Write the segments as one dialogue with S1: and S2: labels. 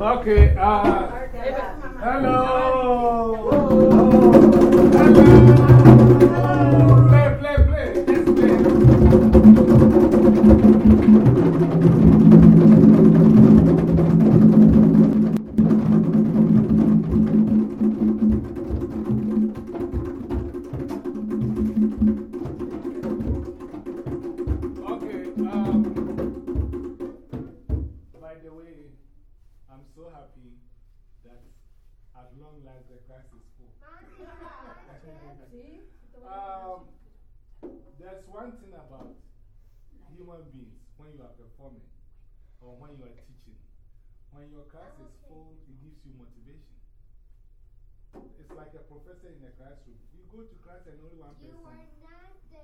S1: Okay, uh, hello. Hello. Play, you are performing or when you are teaching. When your class is full, it gives you motivation. It's like a professor in a classroom. You go to class and only one person. You are not the.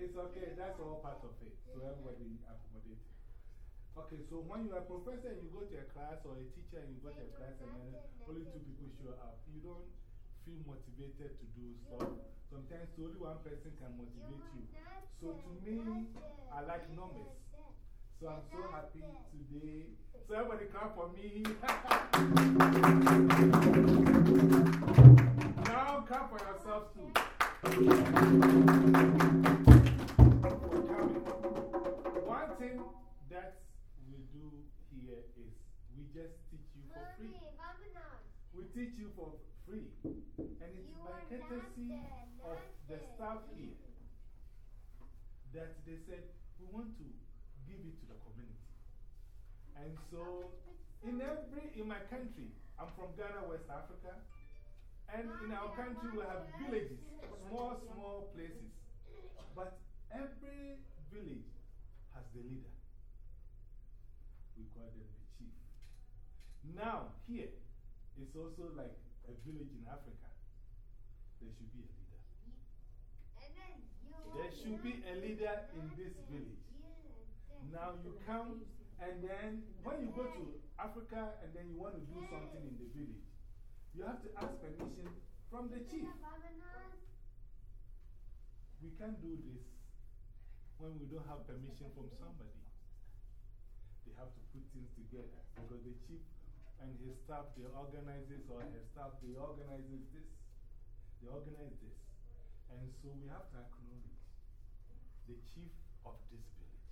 S1: It's okay, that's all part of it. So everybody accommodate. Okay, so when you are a professor and you go to a class or a teacher and you go to a class and only two people show up, you don't feel motivated to do stuff. Sometimes only one person can motivate you. So to me, I like numbers. So I'm so happy today. So everybody clap for me. now clap for yourself too. One thing that we do here is we just teach you for free. We teach you for free. And it's by courtesy of the staff here that they said we want to give it to the community. And so, in every, in my country, I'm from Ghana, West Africa, and in our country we have villages, small, small places. But every village has the leader. We call them the chief. Now, here, it's also like a village in Africa. There should be a leader. There should be a leader in this village. Now you come, and then when you go to Africa and then you want to do something in the village, you have to ask permission from the chief. We can't do this when we don't have permission from somebody. They have to put things together because the chief and his staff, they organize this, or his staff, they organize this, they organize this. And so we have to acknowledge the chief of this village.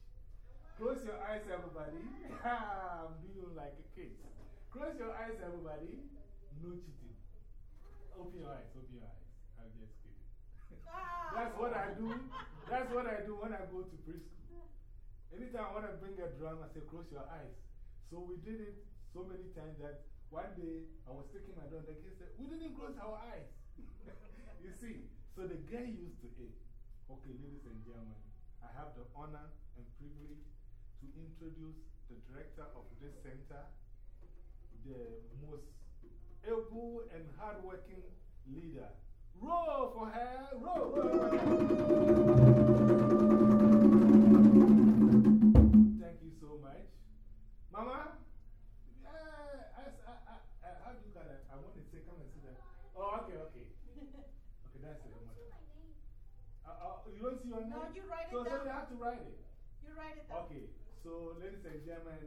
S1: Close your eyes, everybody. I'm doing like a kid. Close your eyes, everybody. No cheating. Open your eyes, open your eyes. I'm just kidding. That's what I do. That's what I do when I go to preschool. Anytime I want to bring a drum, I say, close your eyes. So we did it so many times that one day I was taking my daughter, the kids said, We didn't close our eyes. you see, so the guy used to it. Okay, ladies and gentlemen, I have the honor and privilege to introduce the director of this center, the most able and hardworking leader. Roll for her! Roll! Thank you so much. Mama? Uh, I, I, I, I, how do you call it? I want to say, come and sit there. Oh, okay, okay. Okay, that's it. Uh, uh, you don't see your name?
S2: No, you write it
S1: so,
S2: down.
S1: So you have to write it.
S2: You write it down.
S1: Okay, so ladies and gentlemen,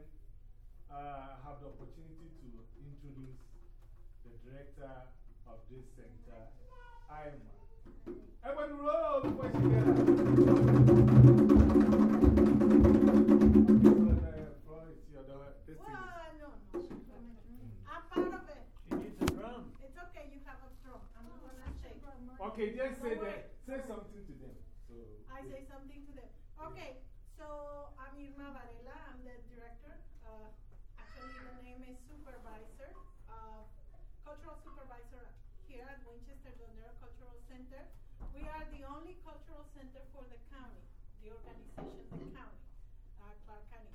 S1: uh, I have the opportunity to introduce the director of this center, Aima. Everybody roll before she gets. This
S2: Well, no, no. I'm part of it.
S3: She needs a drum.
S2: It's okay, you have a drum. I'm going to shake.
S1: Okay, just say that. Say something to them. So,
S2: I say something to them. Okay, so I'm Irma Varela. I'm the director. Uh, actually, the name is supervisor, uh, cultural supervisor here at Winchester Dondero Cultural Center. We are the only cultural center for the county, the organization, the county, uh, Clark County.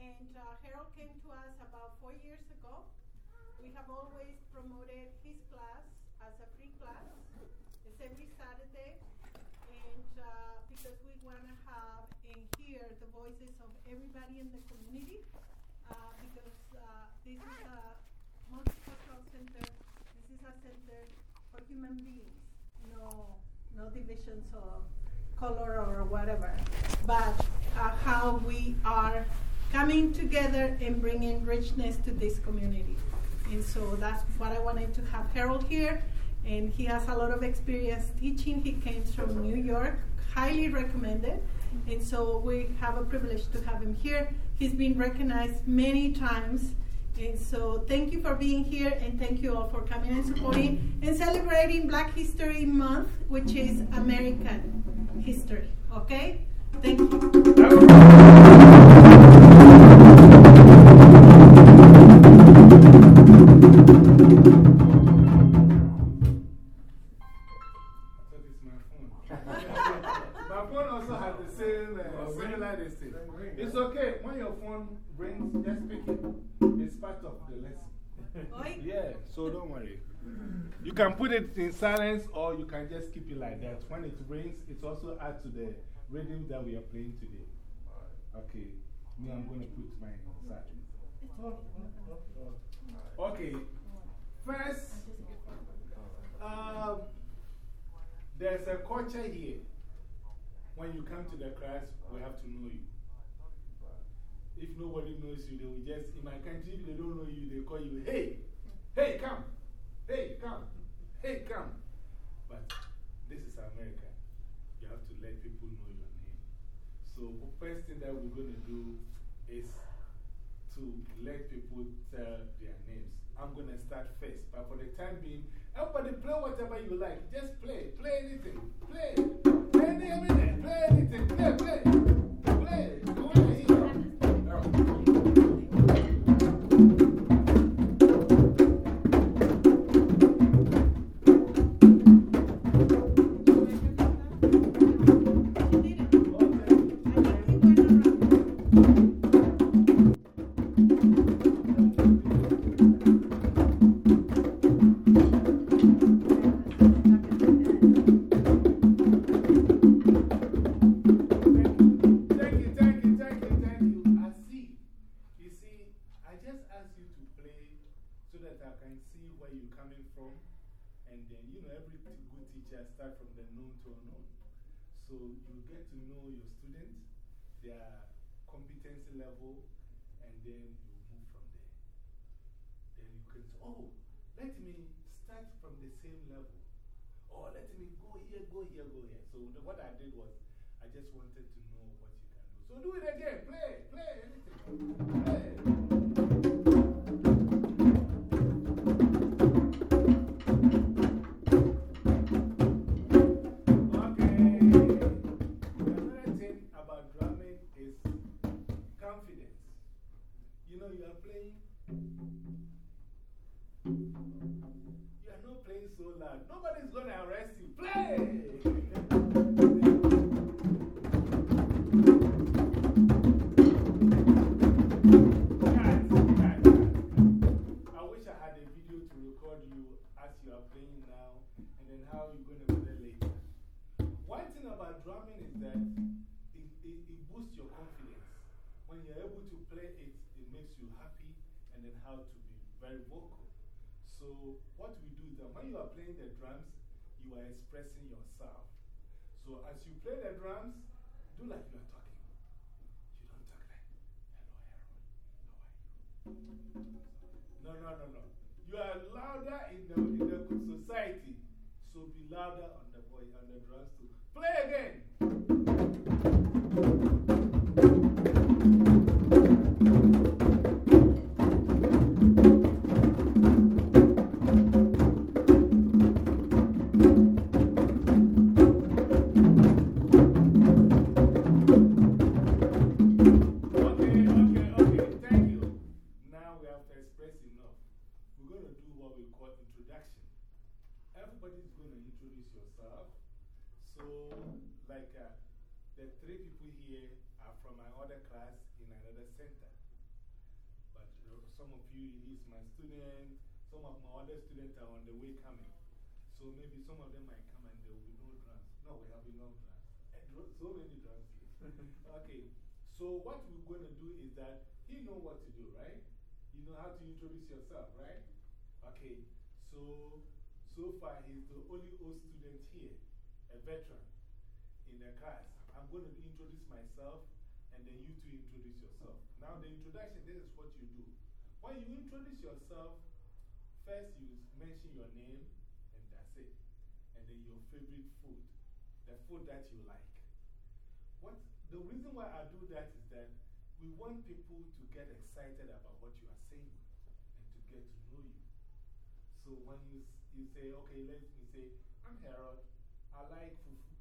S2: And uh, Harold came to us about four years ago. We have always promoted his class as a free class. Every Saturday. And uh, because we want to have and hear the voices of everybody in the community, uh, because uh, this is a multicultural center, this is a center for human beings, no, no divisions of color or whatever. But uh, how we are coming together and bringing richness to this community. And so that's what I wanted to have Harold here. And he has a lot of experience teaching. He came from New York, highly recommended. And so we have a privilege to have him here. He's been recognized many times. And so thank you for being here and thank you all for coming and supporting and celebrating Black History Month, which is American history. Okay? Thank you.
S1: You can put it in silence or you can just keep it like that. When it rings, it also adds to the rhythm that we are playing today. Okay, me, I'm going to put in silence. Okay, first, um, there's a culture here. When you come to the class, we have to know you. If nobody knows you, they will just, in my country, if they don't know you, they call you, hey, hey, come, hey, come, hey, come. But this is America. You have to let people know your name. So, the first thing that we're going to do is to let people tell their names. I'm going to start first, but for the time being, everybody play whatever you like. Just play, play anything, play. Play any, everything, play anything, play. Play. Teacher starts from the known to unknown. So you get to know your students, their competency level, and then you move from there. Then you can say, oh, let me start from the same level. Or let me go here, go here, go here. So the, what I did was, I just wanted to know what you can do. So do it again. Play, play, anything. Play. Know, you are playing. You are not playing so loud. Nobody's going to arrest you. Play! Drumming is that it, it, it boosts your confidence. When you're able to play it makes you happy and then how to be very vocal. So, what we do is that when you are playing the drums, you are expressing yourself. So, as you play the drums, do like you are talking. You don't talk like, hello, Harold. How are you? No, no, no, no. You are louder in the, in the society. So be louder on the voice, on the drums too. Play again. Like uh, the three people here are from my other class in another center. But some of you, he's my student. Some of my other students are on the way coming. So maybe some of them might come and there will be no drums. No, we have enough drums. So many drums okay. So what we're going to do is that he know what to do, right? You know how to introduce yourself, right? Okay. So, so far he's the only old student here, a veteran in the class. I'm going to introduce myself and then you two introduce yourself. Now, the introduction, this is what you do. When you introduce yourself, first you mention your name, and that's it. And then your favorite food, the food that you like. What, the reason why I do that is that we want people to get excited about what you are saying and to get to know you. So when you, you say, okay, let me say, I'm Harold, I like fufu.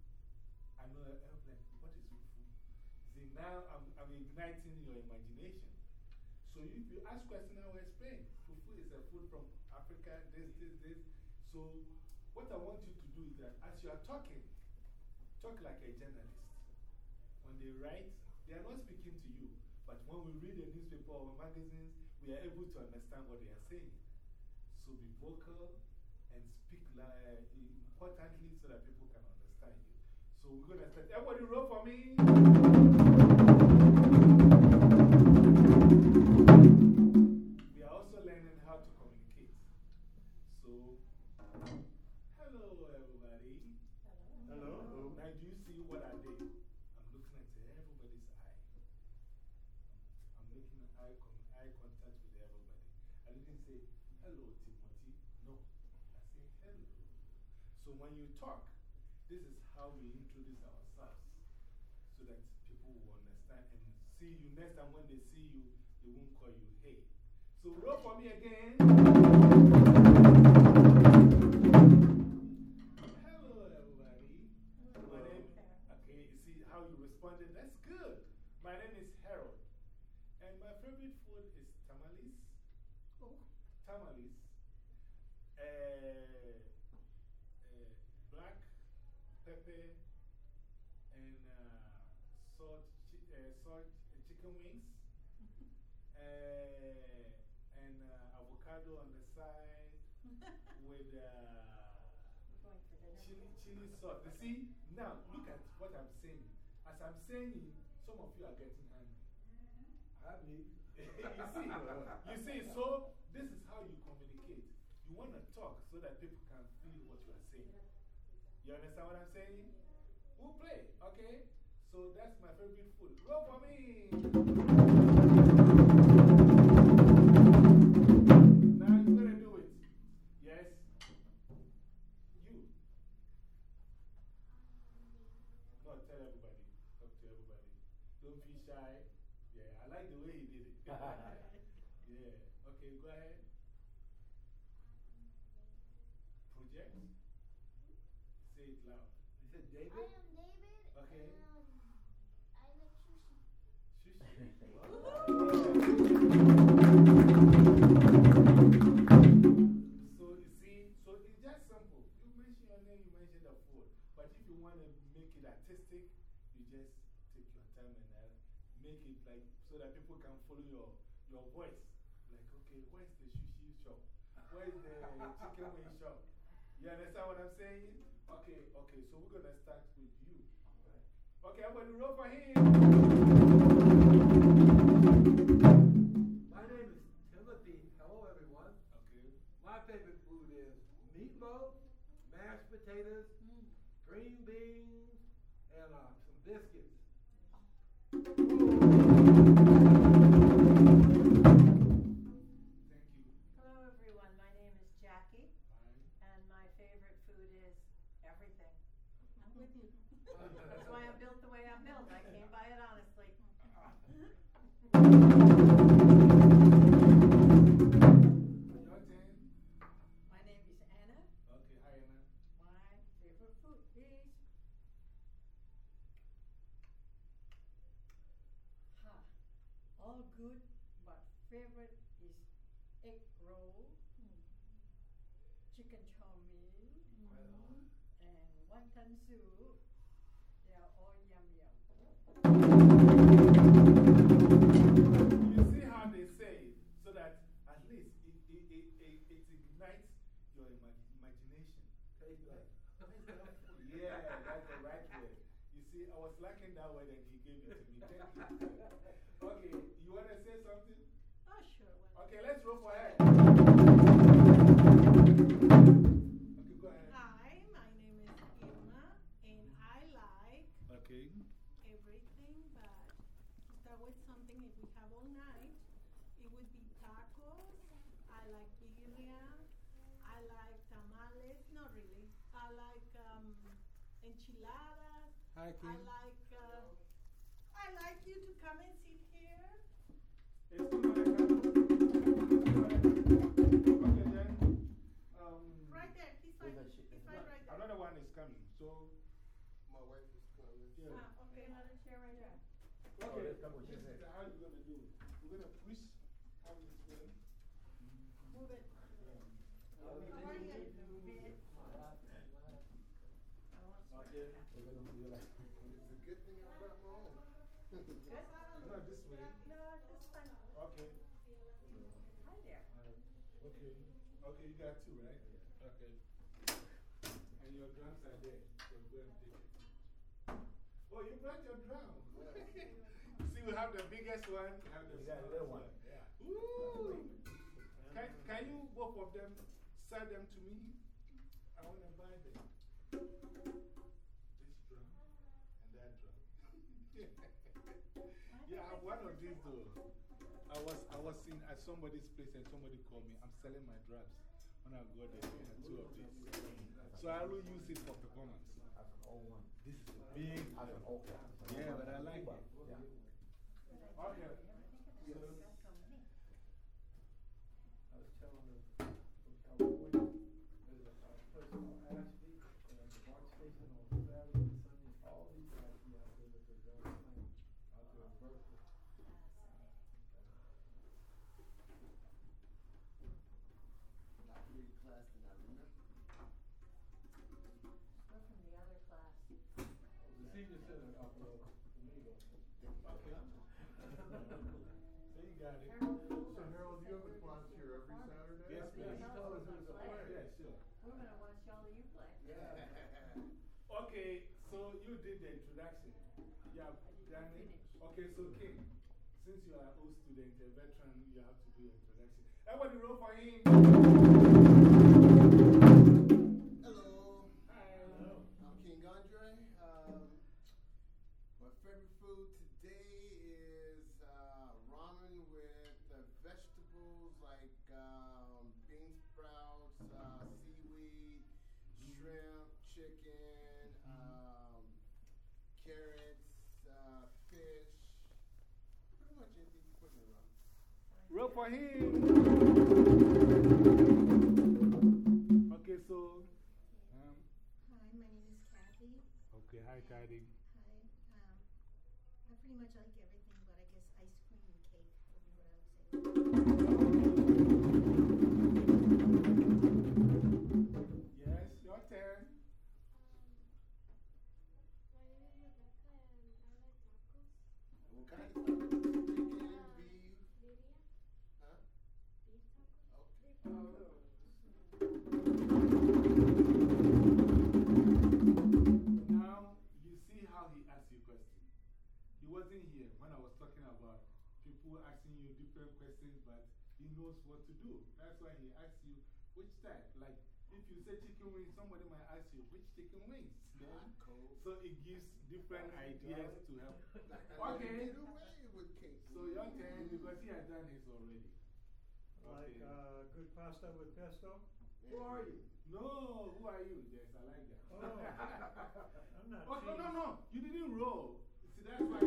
S1: I'm like, what is fufu? See, now I'm, I'm igniting your imagination. So if you ask questions, I will explain. Fufu is a food from Africa, this, this, this. So what I want you to do is that as you are talking, talk like a journalist. When they write, they are not speaking to you. But when we read a newspaper or magazines, we are able to understand what they are saying. So be vocal and speak uh, importantly so that people can understand you. So we're going to start. Everybody roll for me. We are also learning how to communicate. So, hello everybody. Hello. Now, do you see what I did? I'm looking at everybody's eye. I'm making eye, con eye contact with everybody. I didn't say, hello, Timothy. No. I say, hello. So when you talk, this is how we introduce ourselves so that people will understand and see you. Next time when they see you, they won't call you hey. So roll for me again. Hello, everybody. My name, okay, you see how you responded? That's good. My name is Harold. And my favorite food is tamales. Tamales. Uh, pepper and uh, salt, chi uh, salt uh, chicken wings. Uh, and uh, avocado on the side with chili, chili sauce. You see, now look at what I'm saying. As I'm saying, some of you are getting hungry. Hungry? you see, you see, so this is how you communicate. You want to talk so that people can feel what you are saying. You understand what I'm saying? We'll play, okay? So that's my favorite food. Roll for me! Now you're going to do it. Yes? You. Tell everybody. Everybody. Don't be shy. Yeah, I like the way he did it. yeah. Okay, go ahead. Project. Say it loud.
S3: You said
S4: I am David.
S1: Okay.
S4: And I like sushi.
S1: So you see, so it's just simple. You mention your name, you mention the food. But if you want to make it artistic, you just take your time and uh, make it like so that people can follow your, your voice. Like, okay, where's the sushi shop? Where's the chicken wing shop? You understand what I'm saying? Okay, okay, so we're going to start with you. Okay, everybody roll for him.
S3: My hand. My name is Timothy. Hello, everyone.
S1: Okay.
S3: My favorite food is meatloaf, mashed potatoes, green beans, and uh, some biscuits.
S1: Thank
S2: with you.
S5: That's why I'm built the way I'm built. I came by it honestly.
S2: My name is Anna.
S1: Okay, hi, Anna.
S2: My favorite food is ha. All good, but favorite is egg roll, hmm. chicken chow mein, and wonton soup. They are all yum yum.
S1: You see how they say so that at least it, it, it, it, it ignites your ima imagination. Yeah, that's the right word. You see, I was lacking that word and he gave it to me. Thank you. Okay, you want to say something?
S2: Oh, sure.
S1: Okay, let's roll for her. Okay, go ahead.
S2: Hi, my name is Irma, and I like
S1: Okay.
S2: everything but start with something. If we have all night, it would be tacos. I like birria. I like tamales. Not really. I like um, enchiladas.
S1: Hi,
S2: I like. Uh, I like you to come and sit here.
S1: It's too much. Okay, then. Um,
S2: Right there. He's fine.
S6: Where's that shit?
S2: He's fine right there.
S1: Another one is coming. So,
S3: My wife is coming.
S1: yeah.
S2: Ah, okay.
S5: Another chair right there.
S6: Oh,
S1: Okay,
S6: that's not what she
S1: this is how you're gonna do it. We're gonna push, have this way.
S2: Move it. How are you?
S1: Okay.
S6: Gonna do like.
S3: It's a good thing I brought my own.
S1: Not this way.
S2: No, just fine.
S1: Okay.
S5: Hi there.
S1: Okay. Okay, you got two, right? Okay. And your drums are there. So go and take it. Oh, you brought your drum. See, we have the biggest one. We have the
S6: We
S1: smallest
S6: little one.
S1: Yeah. Woo! Can, can you, both of them, sell them to me? I want to buy them. This drum and that drum. yeah, I have one of these though. I was, I was in at somebody's place and somebody called me. I'm selling my drums. When I go there, they had two of these. So I will use it for performance.
S6: That's old one.
S1: This is a big
S6: That's an
S1: drum.
S6: old one.
S1: Yeah, but I like it.
S6: Yeah.
S3: Oh,
S1: okay. So, Yeah, Okay, so King, since you are an old student, a veteran, you have to do introduction. Everybody roll for him.
S7: Hello,
S1: Hi.
S7: I'm King Andre. Um, my favorite food today is uh, ramen with uh, vegetables like um, bean sprouts, uh, seaweed, shrimp, chicken, um, carrots,
S1: Roll for him. Okay, so. Um,
S8: Hi, my name is Kathy.
S1: okay, hi, Kathy.
S8: Hi. Um, I pretty much like everything,
S7: chicken
S1: wings. Then, so it gives different ideas to help.
S7: Like, I
S1: Okay.
S7: Get away with cake.
S1: So, your turn because he had done his already.
S3: Like uh, good pasta with pesto?
S1: Who are you? No, who are you? Yes, I like that.
S3: Oh. I'm not
S1: Oh, no, no, no. You didn't roll. See, that's why.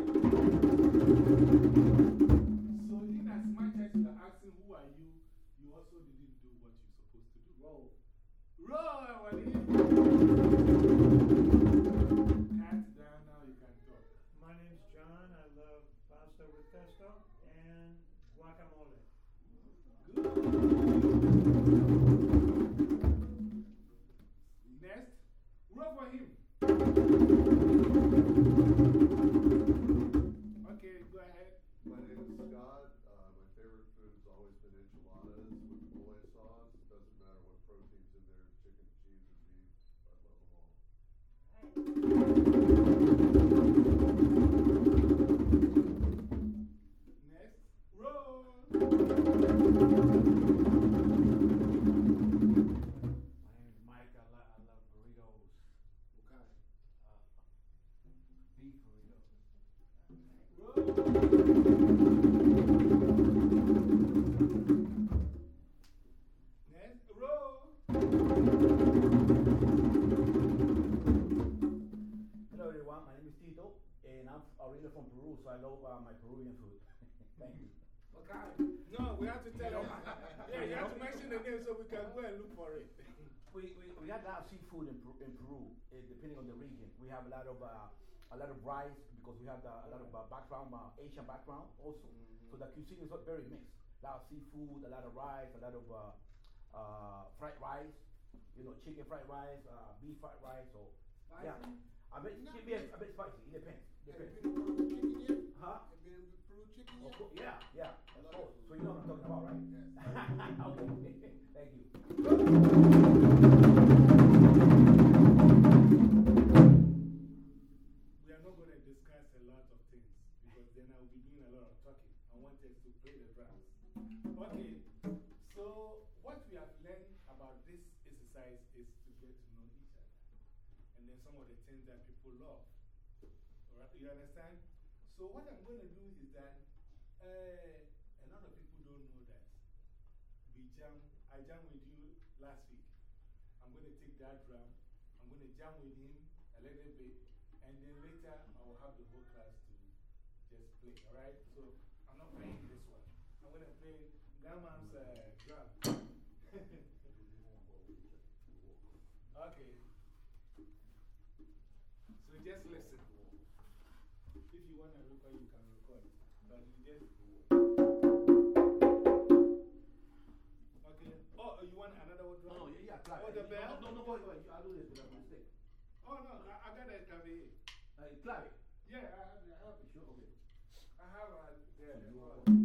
S1: So, in as much as you are asking who are you, you also didn't do what you're supposed to do.
S3: Roll.
S1: Roll, Wally.
S3: Guacamole.
S6: Originally from Peru, so I love uh, my Peruvian food. Thank you.
S3: Okay.
S1: No, we have to tell them. Yeah, you have to mention the name so we can go and look for it.
S6: We, we, we have a lot of seafood in, Peru, in Peru eh, depending on the region. We have a lot of uh, a lot of rice because we have the, a lot of uh, background, uh, Asian background also. So the cuisine is very mixed. A lot of seafood, a lot of rice, a lot of uh, uh, fried rice. You know, chicken fried rice, uh, beef fried rice. So yeah,
S3: Spicy?
S6: a bit,
S7: Not
S6: yeah, a bit spicy. It depends.
S7: Have you
S6: Depends.
S7: been to Peru chicken yet?
S6: Huh?
S7: Have you been to Peru chicken yet?
S6: course, yeah, yeah. Of course. So you know what I'm talking about, right?
S7: Yes.
S6: okay. Thank you.
S1: We are not going to discuss a lot of things because then I will be doing a lot of talking. I want us to play the drums. Okay, so what we have learned about this exercise is to get to know each other. And then some of the things that people love. You understand? So, what I'm going to do is that uh, a lot of people don't know that we jam, I jammed with you last week. I'm going to take that drum, I'm going to jam with him a little bit, and then later I will have the whole class to just play, alright? So I'm not playing this one. I'm going to play Grandma's uh, drum. okay. So just listen. If you want to record, you can record. But you just. Okay. Oh, you want another one?
S6: No, no, yeah, yeah, clap.
S1: Oh, the bell?
S6: No, no, no. I'll do this with my stick.
S1: Oh, no, I, I got that cafe.
S6: Uh, clap it.
S1: Yeah, I have, I have,
S6: Sure, okay.
S1: I have a, yeah.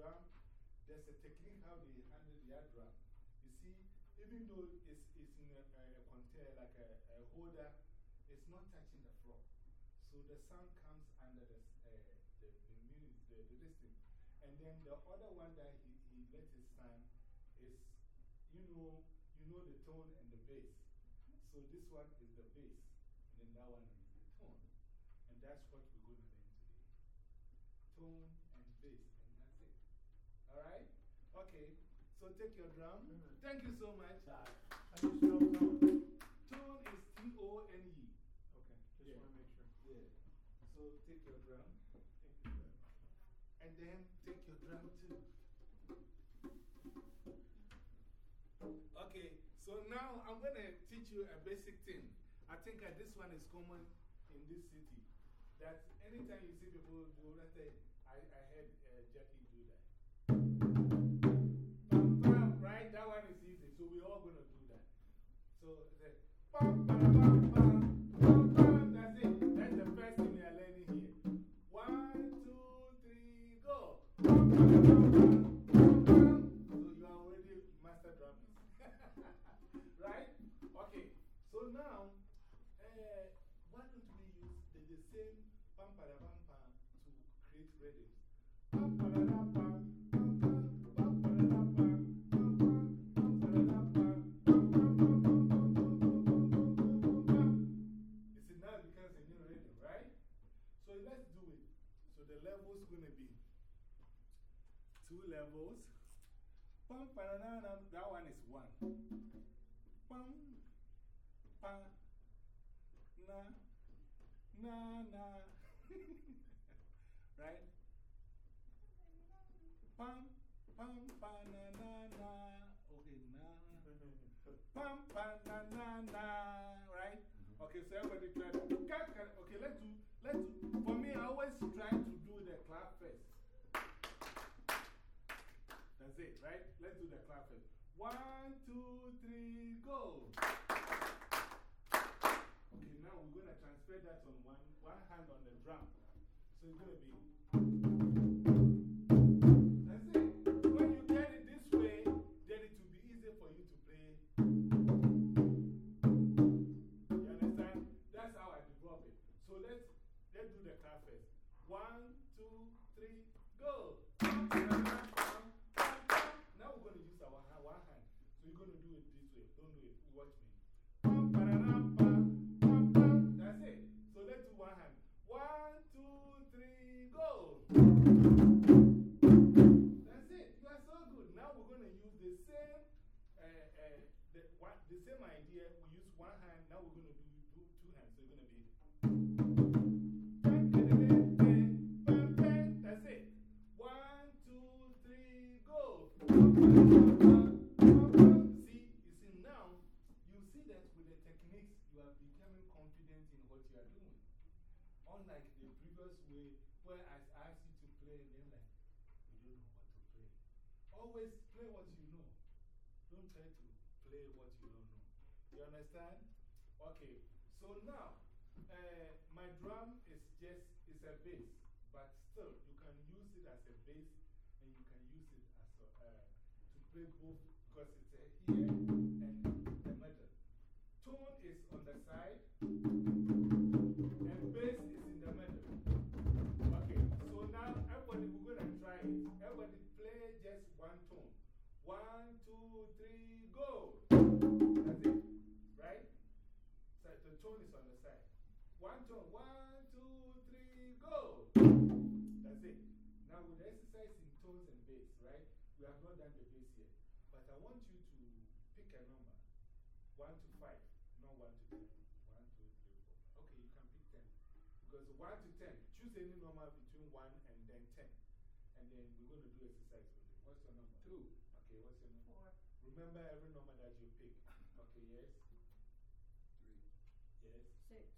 S1: Drum, there's a technique how they handle their drum. You see, even though it's, it's in a, a, container, like a, a holder, it's not touching the floor. So the sound comes under the, uh, the, the music, the, the listing. And then the other one that he, he let it sound is, you know, you know the tone and the bass. So this one is the bass, and then that one is the tone. And that's what we're going to learn today. Tone and bass, and that's it. Alright? Okay. So take your drum. Thank you so much.
S3: How do you spell tone?
S1: Is T O N E.
S3: Okay, just
S1: Yeah.
S3: want to make sure.
S1: Yeah. So take your drum. and then take your drum too. Okay, so now I'm going to teach you a basic thing. I think uh, this one is common in this city. That anytime you see people say, I, I heard So, then. Level's going to be two levels. Pam, na, na, that one is one. Pam, pa, na, na, na. right? Pam, pam, pa, na, na, na. Okay, na. Pam, pa, na, na, na. Right? Okay, so everybody try to. Okay, let's do, let's. For me, I always try to do the clap first. That's it, right? Let's do the clap first. One, two, three, go. Okay, now we're going to transfer that on one, one hand on the drum. So it's going to be. Go. That's it. You are so good. Now we're going to use the same, uh, uh, the, one, the same idea. We use one hand. Now we're going to do, do two hands. So it's going to be. That's it. One, two, three, go. See, you see now, you see that with the techniques, you are becoming confident in what you are doing. Unlike the previous way where I asked you to play and then like, you don't know what to play. Always play what you know. Don't try to play what you don't know. You understand? Okay, so now, uh, my drum is just, it's a bass, but still, you can use it as a bass and you can use it as a, uh, to play both because it's a here One tone. One, two, three, go. That's it. Now with the exercise in tones and bass, right? We have not done the bass yet. But I want you to pick a number. One to five, not one to ten. One, two, three, four. Okay, you can pick ten. Because one to ten, choose any number between one and then ten. And then we're going to do exercise with it. What's your number? Two. Okay, what's your number?
S5: Four.
S1: Remember every number that you pick. Okay, yes?
S7: Three.
S1: Yes?
S5: Six.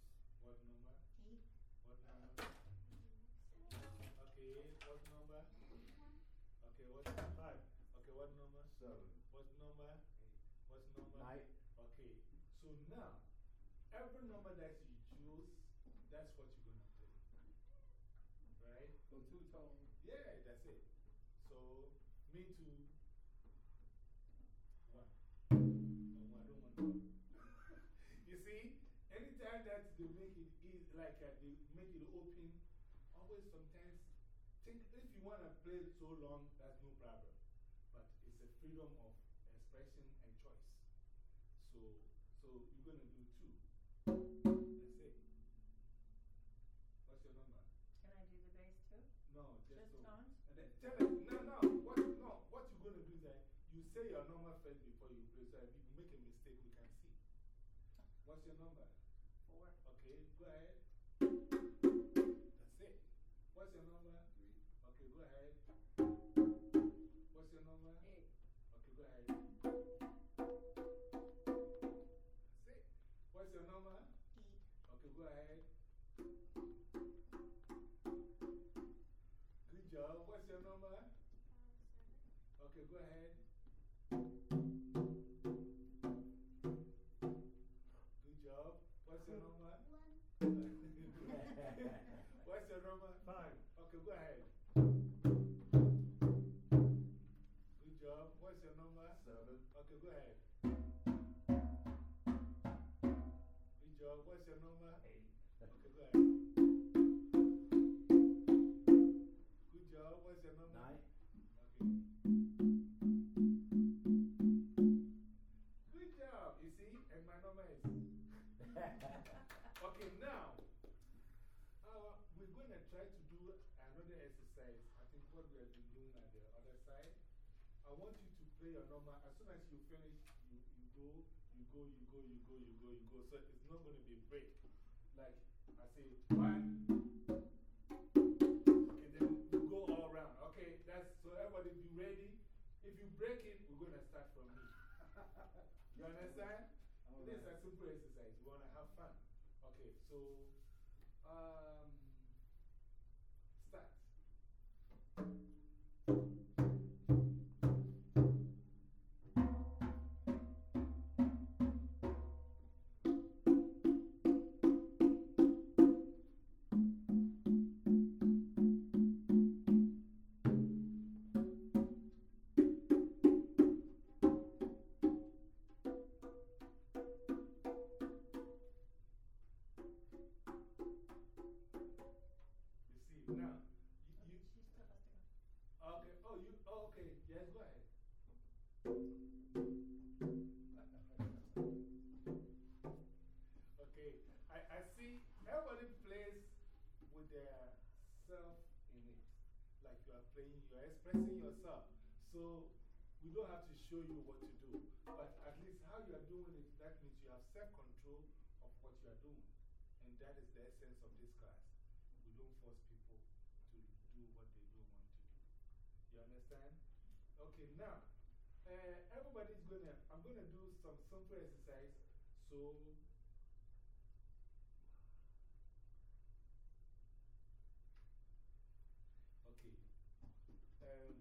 S1: What number?
S8: Eight.
S1: What number? Okay, what number? Okay, what five? Okay, what number?
S9: Seven.
S1: What number? What number?
S6: Nine.
S1: Okay, so now, every number that you choose, that's what you're going to play. Right?
S3: So two tones.
S1: Yeah, that's it. So, me too. One. No, I don't want one. you see, anytime that they make it easy, like uh, they make it open, always sometimes think if you want to play it so long, that's no problem. But it's a freedom of expression and choice. So, so you're going to do two. That's it. What's your number?
S5: Can I do the bass too?
S1: No, just,
S5: Just tones?
S1: And then tell us, no, no, what, no, what you're going to do is that you say your number first before you play. So if you make a mistake, we can see. What's your number?
S5: Four.
S1: Okay, go ahead. That's it. What's your number?
S7: Three.
S1: Okay, go ahead. go ahead. Good job. What's your number? Okay, go ahead. Good job. What's your number? One. What's your number?
S6: Five.
S1: Okay, go ahead. Good job. What's your number?
S6: Seven.
S1: Okay, go ahead. Try to do another exercise. I think what we have been doing at the other side. I want you to play your number. As soon as you finish, you, you go, you go, you go, you go, you go, you go. So it's not going to be a break. Like, I say, one. Okay, then you go all around. Okay, that's so everybody be ready. If you break it, we're going to start from me. You understand?
S3: All
S1: This is a simple exercise. You want to have fun. Okay, so we don't have to show you what to do. But at least how you are doing it, that means you have self control of what you are doing. And that is the essence of this class. We don't force people to do what they don't want to do. You understand? Okay, now, uh, everybody's gonna, I'm gonna do some simple exercise. So, okay. Um,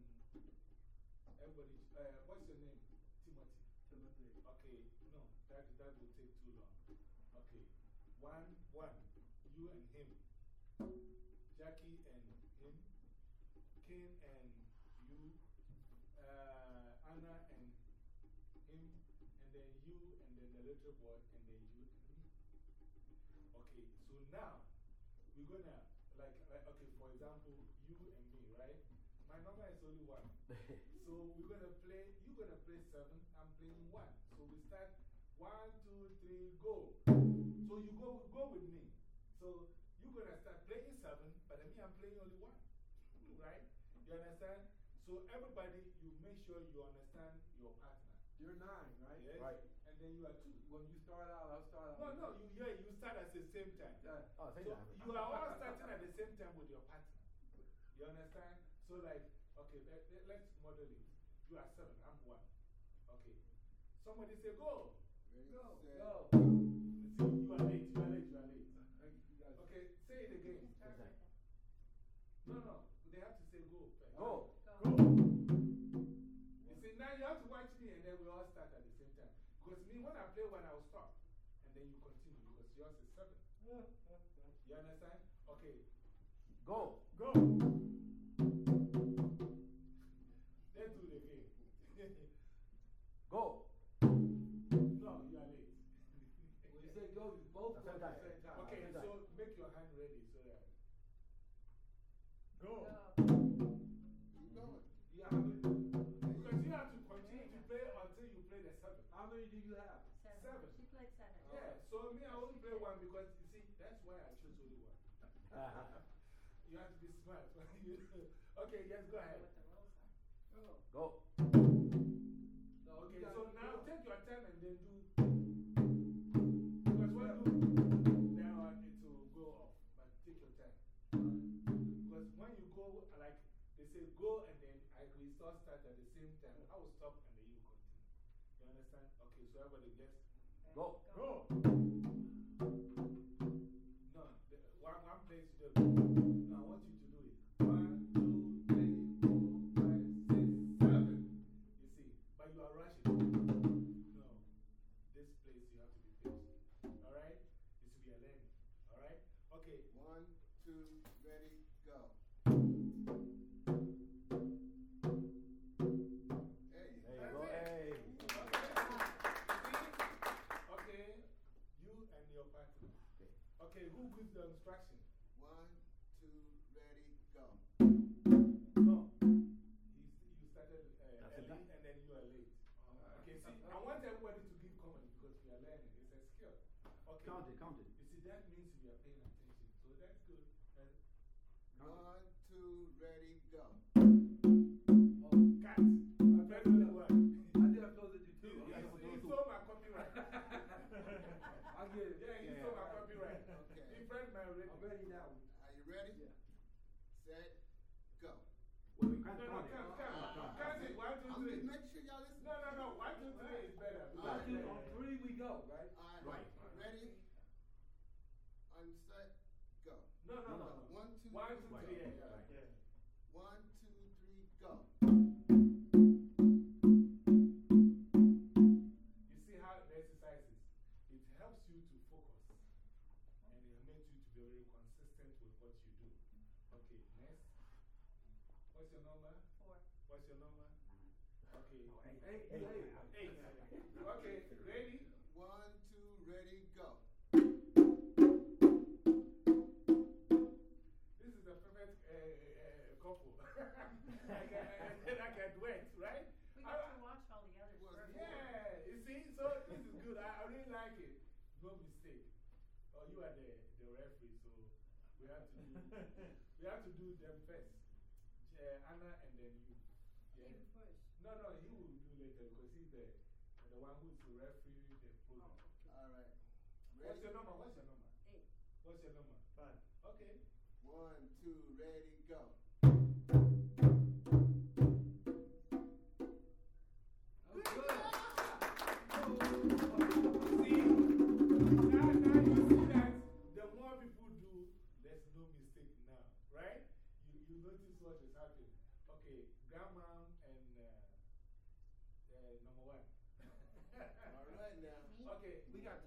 S1: uh, what's your name? Timothy.
S3: Timothy.
S1: Okay, no, that, that will take too long. Okay, one, one, you and him. Jackie and him. Ken and you. Uh, Anna and him. And then you, and then the little boy, and then you and me. Okay, so now we're gonna, like, like, okay, for example, you and me, right? My number is only one. So we're going to play, you're going to play seven, I'm playing one. So we start one, two, three, go. So you go, go with me. So you're going to start playing seven, but me, I'm playing only one. Right? You understand? So everybody, you make sure you understand your partner.
S3: You're nine, right?
S1: Yes?
S6: Right.
S1: And then you are two.
S3: When you start out, I'll start out.
S1: No,
S3: with
S1: no,
S3: you.
S1: you, yeah, you start at the same time.
S3: Yeah.
S6: Oh,
S1: So
S6: thank you.
S1: you are all starting at the same time with your partner. You understand? So, like, okay, let, let, let's model it. You are seven, I'm one. Okay. Somebody say, go.
S7: Ready,
S3: Go,
S7: set,
S3: go.
S1: See, you are late, you are late, you are late.
S3: Thank you guys.
S1: Okay, say it again.
S5: Start.
S1: No, no, they have to say go.
S6: Go.
S5: Go.
S1: You see, now you have to watch me and then we all start at the same time. Because me, when I play one, I'll stop. And then you continue because yours is seven. You understand? Okay.
S6: Go.
S1: Go.
S6: Go.
S7: Keep going.
S1: You have it. Because you have to continue to play until you play the seven.
S3: How many do you have?
S5: Seven.
S1: Seven.
S5: She played seven.
S1: Yeah, so me, I only play one because you see, that's why I chose only one. you have to be smart. okay, yes, go ahead.
S5: know what the rules are.
S6: Go.
S3: No,
S1: Okay, so now take your time and then do. Go and then I will start start at the same time. I will stop and then you continue. You understand? Okay, so everybody gets.
S6: Go.
S1: Go! No, who gives the instruction?
S7: one, two, ready, go.
S1: No. You, you started uh, early
S6: it.
S1: and then you are late. Okay, see, I want everybody to give comment because we are learning. It's a skill. Okay.
S6: Count it, count it.
S7: Set, go.
S6: Well, we can't
S1: No, no,
S6: count it.
S1: count, count.
S6: Count, count.
S1: Count it. One, two,
S7: I'm
S1: three.
S7: just making sure y'all listen.
S1: No, no, no. One, two, three is better.
S7: All
S3: On
S7: right.
S3: two, on three we go, right?
S7: All
S6: Right.
S7: Ready? On set, go.
S1: No, no, no.
S6: No, no.
S1: no.
S7: One, two,
S1: One,
S7: three,
S1: two,
S7: go.
S1: three. Yeah,
S6: Right.
S1: yeah.
S7: One, two, three, go.
S1: You see how the exercise is? It helps you to focus and it makes you to be very consistent with what you do. Okay, next. What's your number?
S5: Four.
S1: What's your number? Okay.
S3: Eight,
S6: Eight.
S3: eight.
S1: Eight. Okay, ready?
S7: One, two, ready, go.
S1: This is the perfect uh, uh, couple. like, a, like a duet, right?
S5: We got to watch all the others
S7: Was-
S5: first.
S1: Yeah, you see, so this is good. I, I really like it. No mistake. Oh, you are the, the referee, so we have to do, we have to do them first. Uh, Anna and then you. Yeah.
S5: first.
S1: No, no, he will do later because he's the, the one who's the referee the program.
S7: All right.
S1: What's your number? What's your number?
S5: Eight.
S1: What's your number?
S3: Five.
S1: Okay.
S7: One, two, ready, go.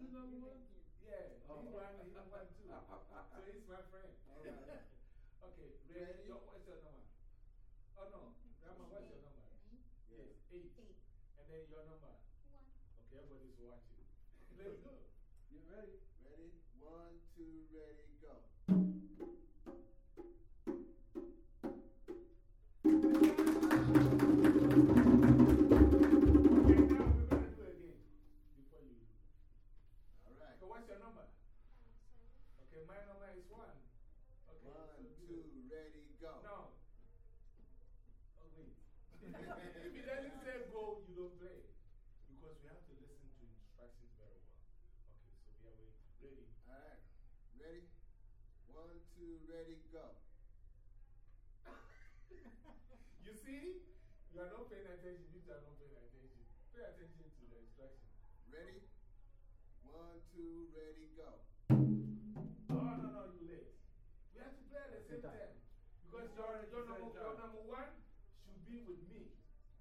S3: We got number ones?
S1: yeah,
S3: Oh.
S1: he one, he one too. so he's my friend.
S3: All right.
S1: okay, ready?
S7: Ready?
S1: So what's your number? Oh no, grandma, what's your number? Yes, eight.
S8: Eight.
S1: And then your number?
S4: One.
S1: Okay, everybody's watching. Let's go.
S3: You ready?
S7: Ready? One, two, ready,
S1: One,
S7: two, ready, go.
S1: You see? You are not paying attention. You are not paying attention. Pay attention to the instruction.
S7: Ready? One, two, ready, go.
S1: Oh, no, no, you late. We have to play at the
S6: Same
S1: same
S6: time.
S1: time. Because
S3: You
S1: your, your, number,
S3: time.
S1: your number one should be with me.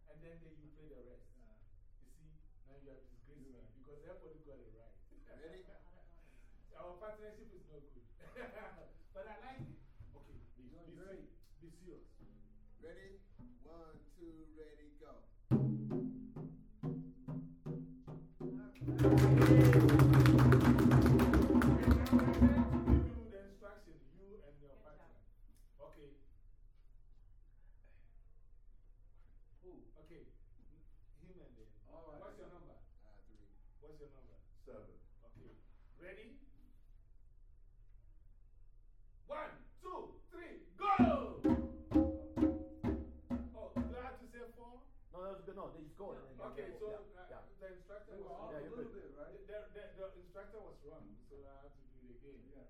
S1: And then, then you play the rest. Uh-huh. You see? Now you have disgraced me. Because everybody got it right.
S7: Ready?
S1: Our partnership is not good. but I like it. Okay, be,
S3: Doing
S1: be,
S3: great.
S1: be serious.
S7: Ready? One, two, ready, go.
S1: One, two, three, go! Oh, do I have to say four?
S6: No, that's good. No, they just go. and then-
S1: Okay, so
S6: yeah,
S1: uh,
S6: yeah.
S1: the instructor was
S3: off
S6: Yeah,
S3: a little
S6: good.
S3: bit, right?
S1: The, the, the, the instructor was wrong, so I have to do it again.
S3: Yeah.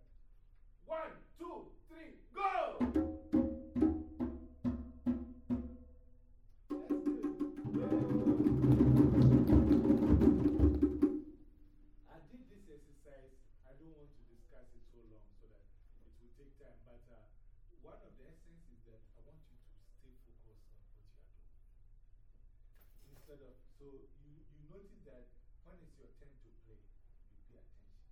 S1: One, two, three, go! One of the essence is that I want you to stay focused on what you are doing. Instead of, so you, you notice that when it's your turn to play, you pay attention.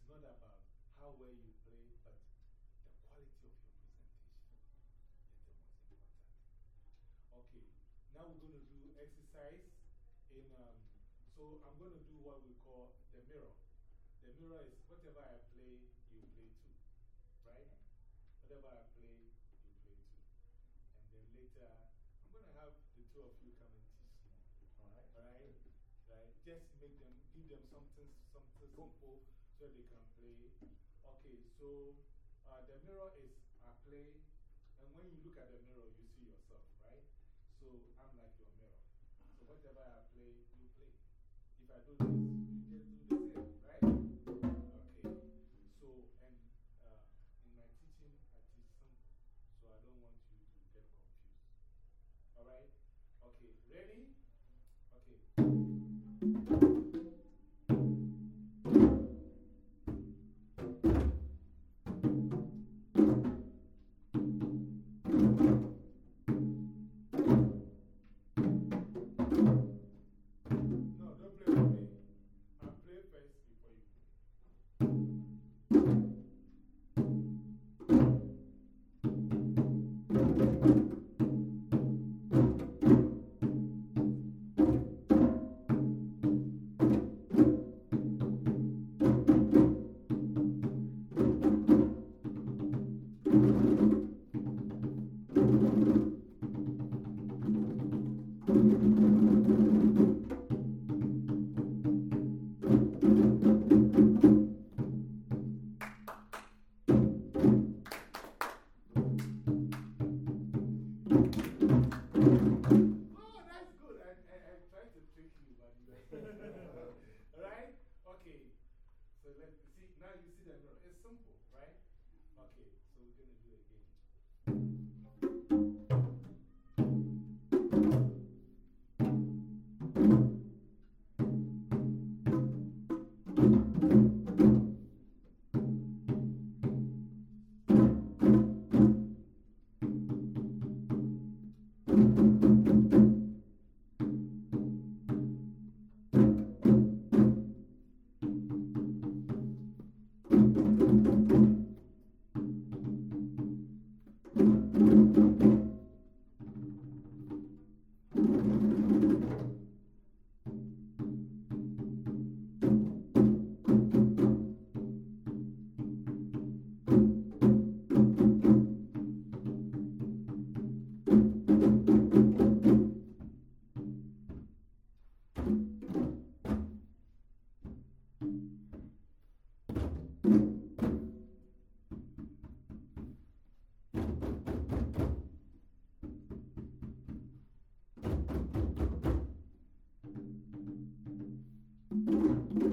S1: It's not about how where you play, but the quality of your presentation is the most important. Okay, now we're going to do exercise. In, um, so I'm going to do what we call the mirror. The mirror is whatever I play? Whatever I play, you play too. And then later, I'm going to have the two of you come and teach me.
S6: Alright.
S1: Alright? Right? Just make them, give them something, something simple so they can play. Okay, so uh, the mirror is I play, and when you look at the mirror, you see yourself, right? So I'm like your mirror. So whatever I play, you play. If I do ready?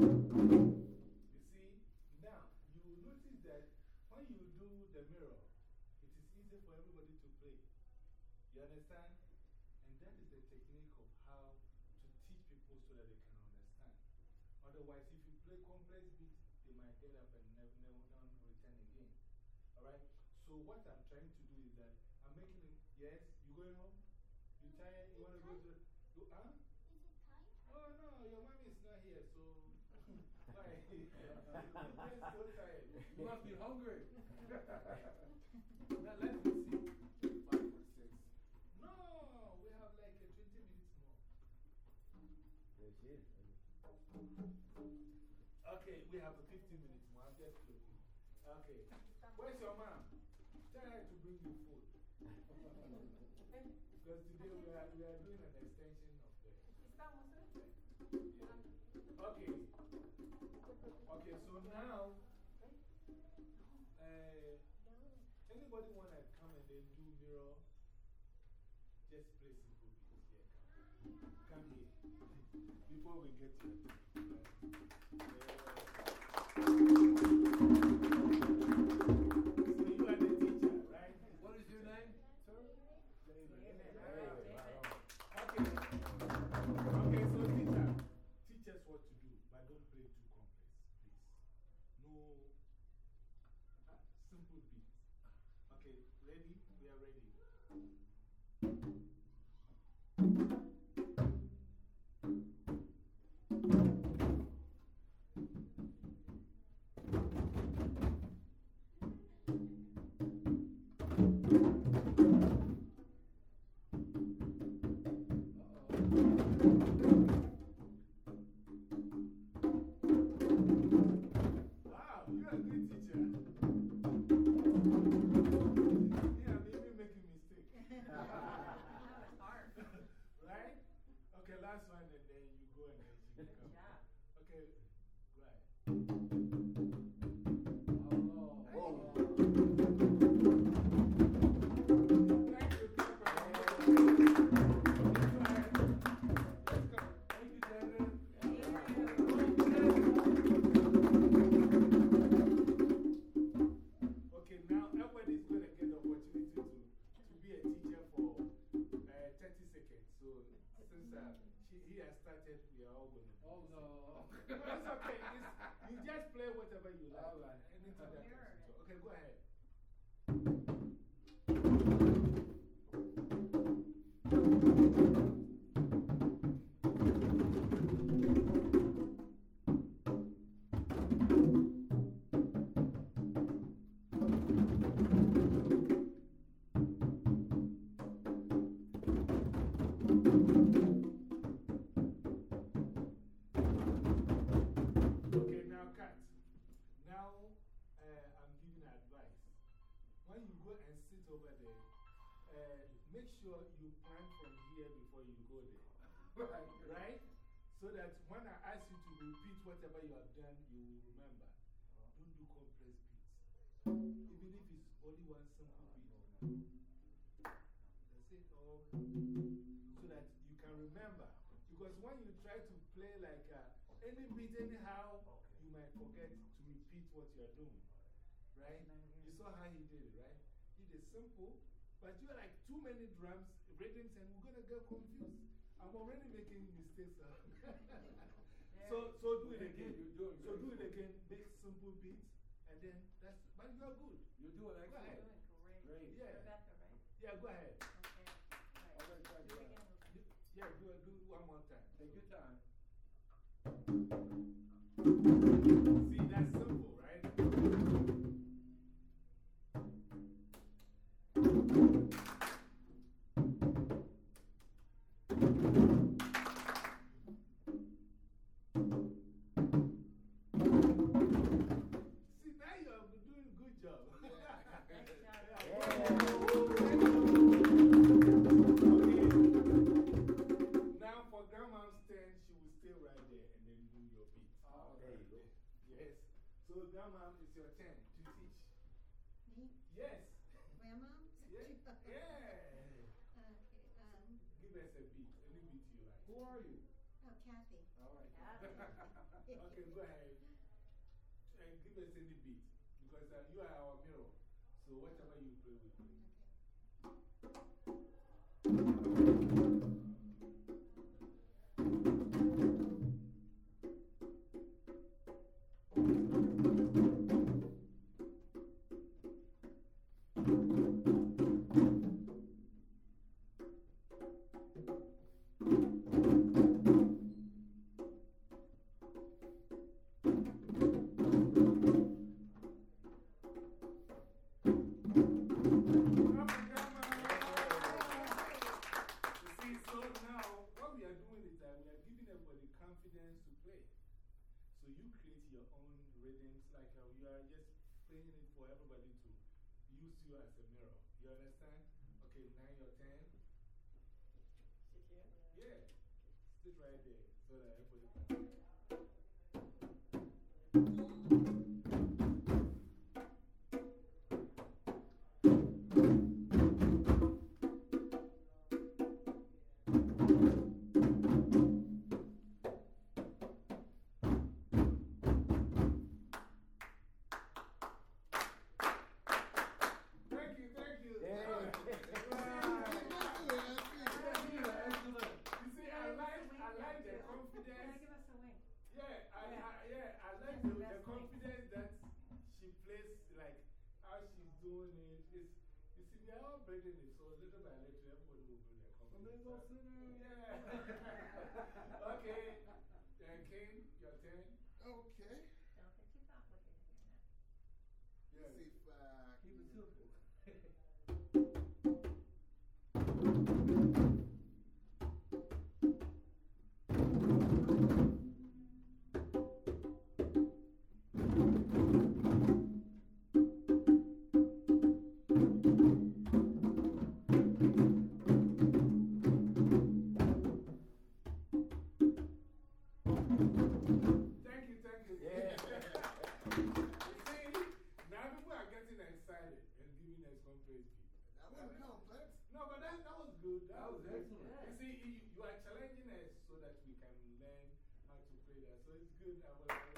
S1: You see, now you notice that when you do the mirror, it is for everybody to play. You understand? And that is the technique of how to teach people so that they can understand. Otherwise, if you play complex they might get up and never, return again. Alright? So, what I'm trying to do is that I'm making it. Yes? You going home? You? You want to go to. Huh?
S4: Is it time?
S1: Oh, no, your mommy is not here, so. Why? You're so tired. You must be hungry. now, let me see.
S7: Five or six.
S1: No, we have like uh, 20 minutes more.
S6: There she is.
S1: Okay, we have 15 minutes more. I'm just joking. Okay. Where's your mom? Tell her to bring you food. anybody want to come and then do mirror? Just play simple beats here. Come here. Before we get to it. So you are the teacher, right? What is your name, sir? David. Okay. Okay, over there, uh, make sure you plan from here before you go there.
S3: Right.
S1: Right? So that when I ask you to repeat whatever you have done, you will remember. Don't do complex beats. Even if it's only one simple beat. That's it. All so that you can remember. Because when you try to play like uh, any beat, anyhow, you might forget to repeat what you're doing. Right? You saw how he did it, right? He did simple, but you're like too many drums, rhythms, and we're going to get confused. I'm already making mistakes. so, so do it again.
S3: You're doing
S1: So do it again, make simple beats, and then that's, but you're good.
S3: You're doing
S1: Go
S3: excellent.
S1: ahead.
S5: Great.
S3: Great.
S1: Yeah.
S5: Rebecca, right?
S1: Yeah, go ahead.
S5: Okay.
S3: All right, try,
S5: Do it again. Wilson.
S1: Yeah, do it, do one more time.
S3: Take your time.
S1: See, that's simple, right? Yes. So, grandma, it's your turn to teach.
S8: Me?
S1: Yes.
S8: Grandma?
S1: Yeah. yeah.
S8: Okay, um,
S1: Give us a beat, any beat you like.
S3: Who are you?
S8: oh, Kathy.
S3: All right.
S1: Okay, go ahead. And give us any beat. Because uh, you are our mirror. So, whatever you play, we your own rhythms, like uh, you are just playing it for everybody to use you as a mirror. You understand? Okay, now your turn.
S5: Sit here.
S1: Yeah. Sit right there so that everybody can. Thank
S7: uh,
S3: Keep it simple.
S1: Good. I was,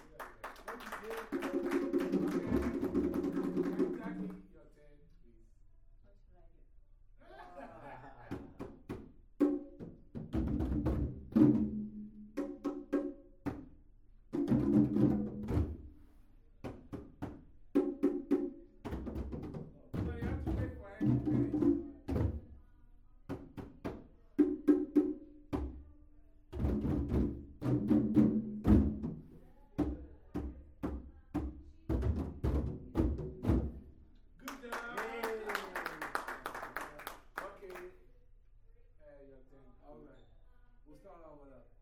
S3: start out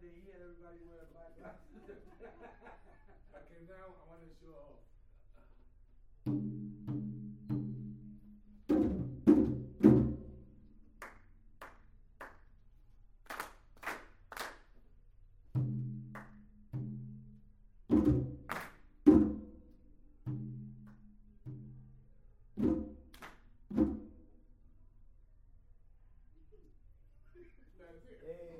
S3: Valentine's Day, he had everybody wear black glasses.
S1: Okay, now I want to show off. That's it.
S6: Hey,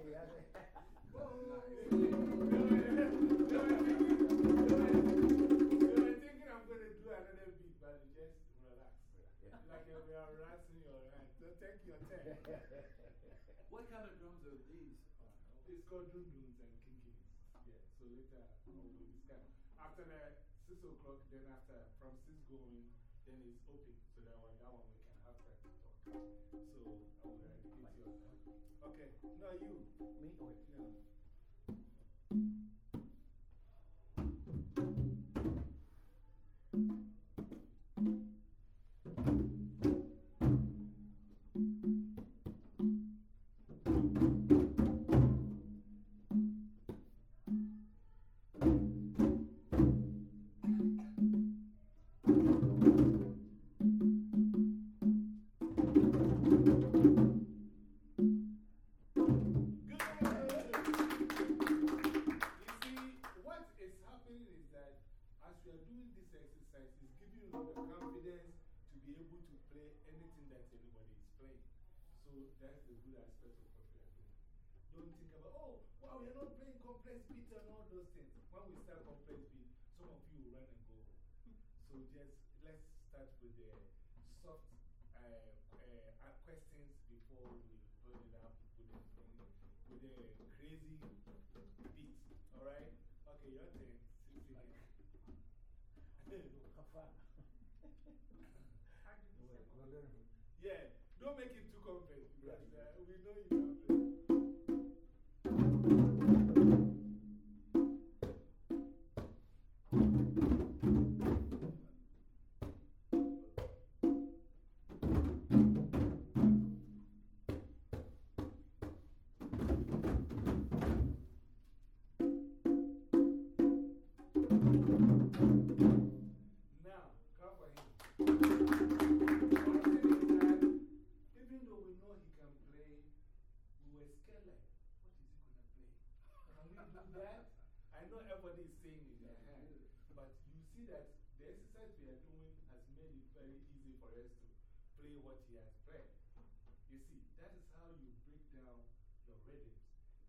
S1: take your time.
S3: what kind of drums are these?
S1: It's called Dunduns and Kenkenis. Yeah, so later I will discuss. After that, 6 o'clock, then after, from 6 going, then it's open. So that one, that one we can have time to talk. So I will dedicate you on that. Okay, no, you.
S6: Me? Okay.
S1: Yeah. That's the good aspect of what we are doing. Don't think about, oh, wow, we're not playing complex beat and all those things. When we start complex beat, some of you will run and go home. So just that the exercise we are doing has made it very easy for us to play what he has played. You see, that is how you break down your rhythms.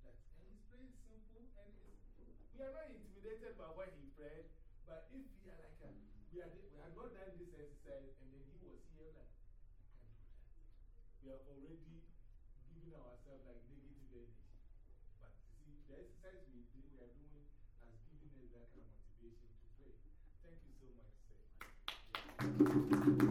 S1: That, and he's playing simple, and it's, we are not intimidated by what he played, but if we are like, a, we, are, we have not done this exercise, and then he was here, like, I can't do that. We are already giving ourselves like negative energy. But you see, the exercise we, did, we are doing has given us that kind of motivation Thank you.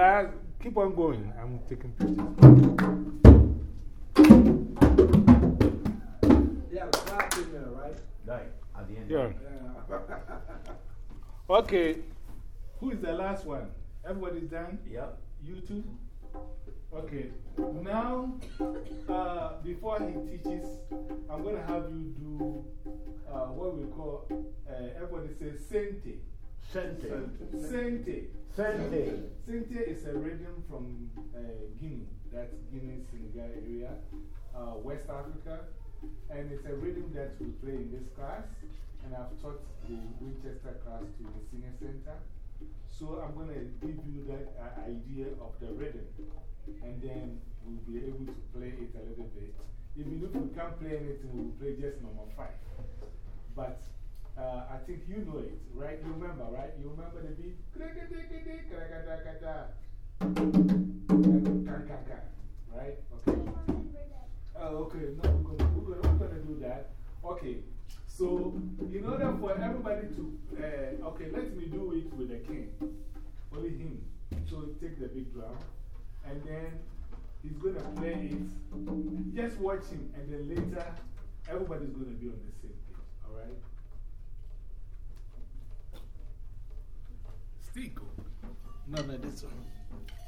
S1: Last, keep on going. I'm taking pictures.
S3: Yeah, clap in there, right?
S6: Right, at the end.
S1: Yeah.
S3: Yeah.
S1: Okay. Who is the last one? Everybody's done?
S6: Yep.
S1: You too? Okay. Now, uh, before he teaches, I'm going to have you do uh, what we call, uh, everybody says Sente.
S6: Sente.
S1: Sente.
S6: Sente.
S1: Sente is a rhythm from uh, Guinea. That's Guinea, Senegal area, uh, West Africa. And it's a rhythm that we play in this class. And I've taught the Winchester class to the senior center. So I'm going to give you that uh, idea of the rhythm. And then we'll be able to play it a little bit. Even if we can't play anything, we'll play just number five. But uh, I think you know it, right? You remember, right? You remember the beat? Right? Okay. Oh, okay. No, we're gonna, we're, gonna, we're gonna do that. Okay. So, in order for everybody to, uh, okay, let me do it with the king. Only him. So, take the big drum. And then he's gonna play it. Just watch him. And then later, everybody's gonna be on the same page. Alright? Stick. No, no, this one.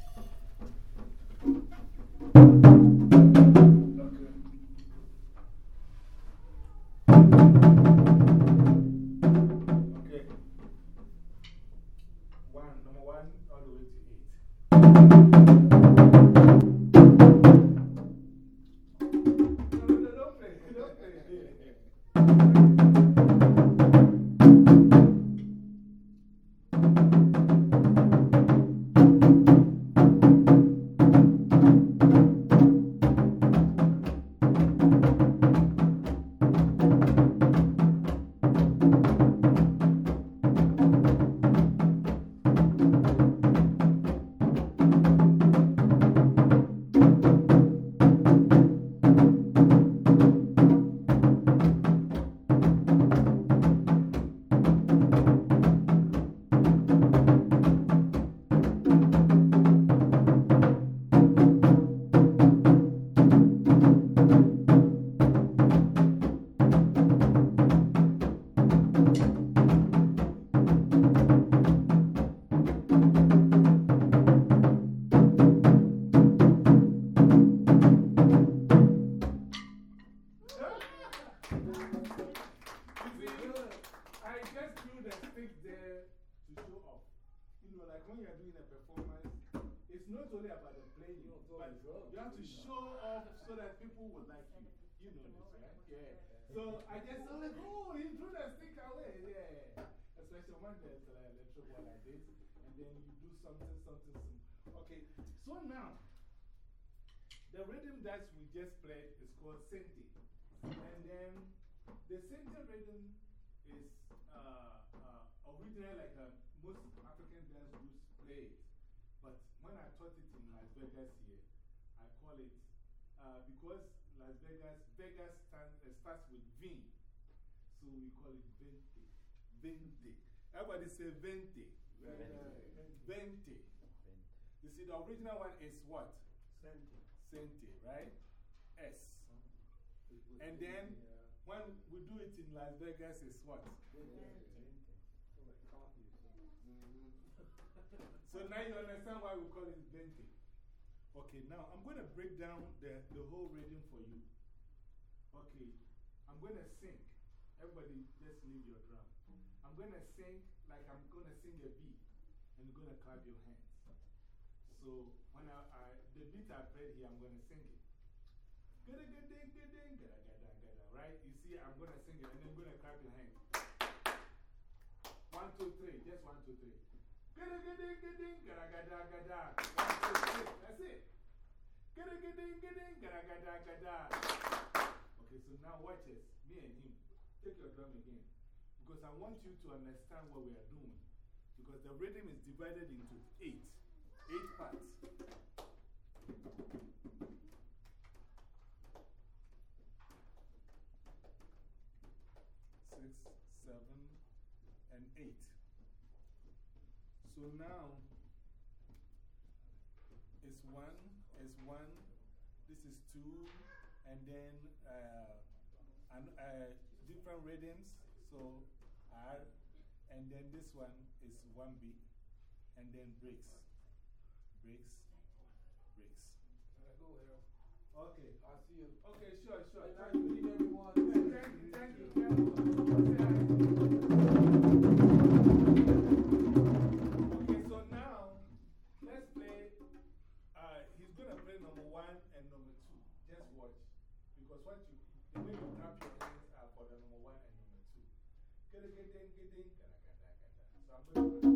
S1: Not only about the playing, but you have to show off so that people will like you. You know this, right? Yeah. So I just was like, oh, he threw the stick away. Yeah. Especially when there's an electric one like this, and then you do something, something, something. Okay, so now, the rhythm that we just played is called Sente. And then the Sente rhythm is uh, uh, originally like uh, most African dance groups play it. But when I taught it in Las Vegas here, I call it uh, because Las Vegas, Vegas stand, uh, starts with V. So we call it Vente. Vente. Everybody say Vente. Vente. You see, the original one is what? Sente, Sente, right? S. And then when we do it in Las Vegas, it's what? so now you understand why we call it venting. Okay, now I'm going to break down the, the whole rhythm for you. Okay, I'm going to sing. Everybody, just leave your drum. I'm going to sing like I'm going to sing a beat, and you're going to clap your hands. So, when I, I, the beat I played here, I'm going to sing it. Right? You see, I'm going to sing it, and I'm going to clap your hands. One, two, three. Just one, two, three. That's it. Okay, so now watch us, me and him. Take your drum again. Because I want you to understand what we are doing. Because the rhythm is divided into eight. Eight parts. Six, seven, and eight. So now, it's one, it's one, this is two, and then uh, uh, different rhythms. so R, and then this one is 1B, and then breaks, breaks, breaks. Okay.
S3: I see you.
S1: Okay, sure, sure. better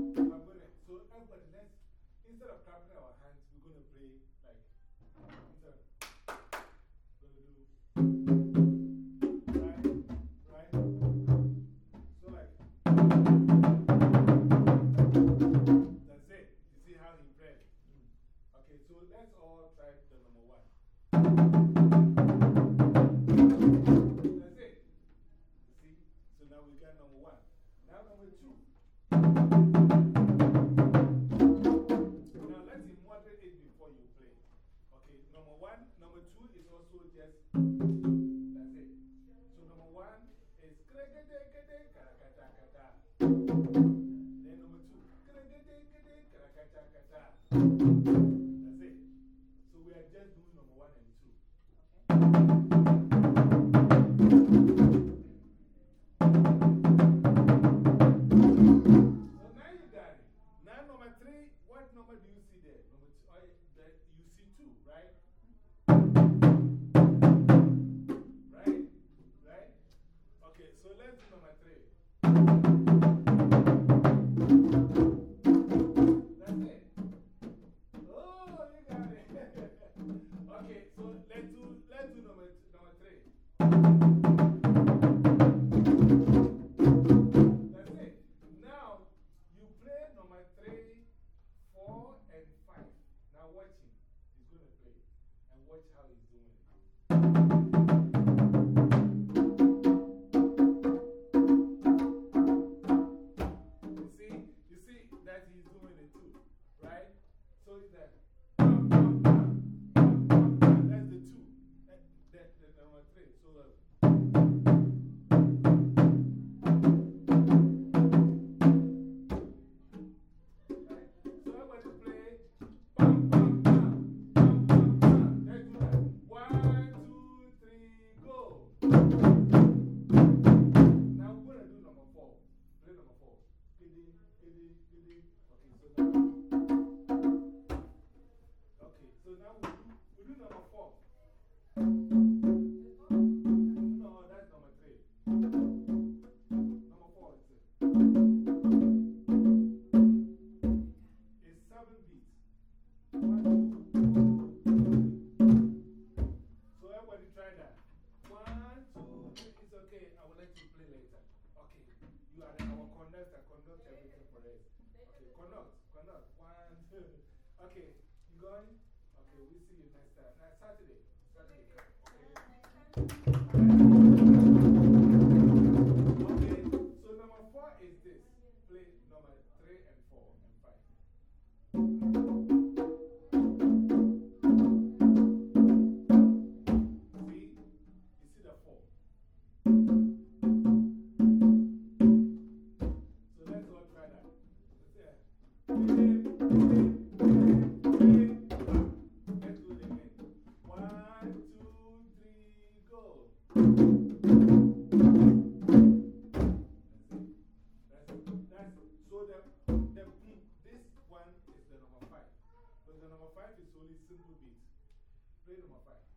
S1: number do you see there? Number two, you see two, right? watch how he's doing it. You see, you see that he's doing it too, right? So that Okay, so now. going? Okay, we'll see you next time. Next Saturday. Saturday. Okay. number five is only simple beats. Play number five.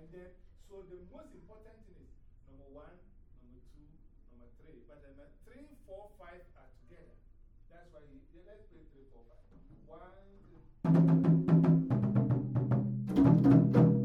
S1: Gada, right? So the most important thing is number one, number two, number three. But then three, four, five are together. That's why, you, yeah, let's play three, four, five. One, two.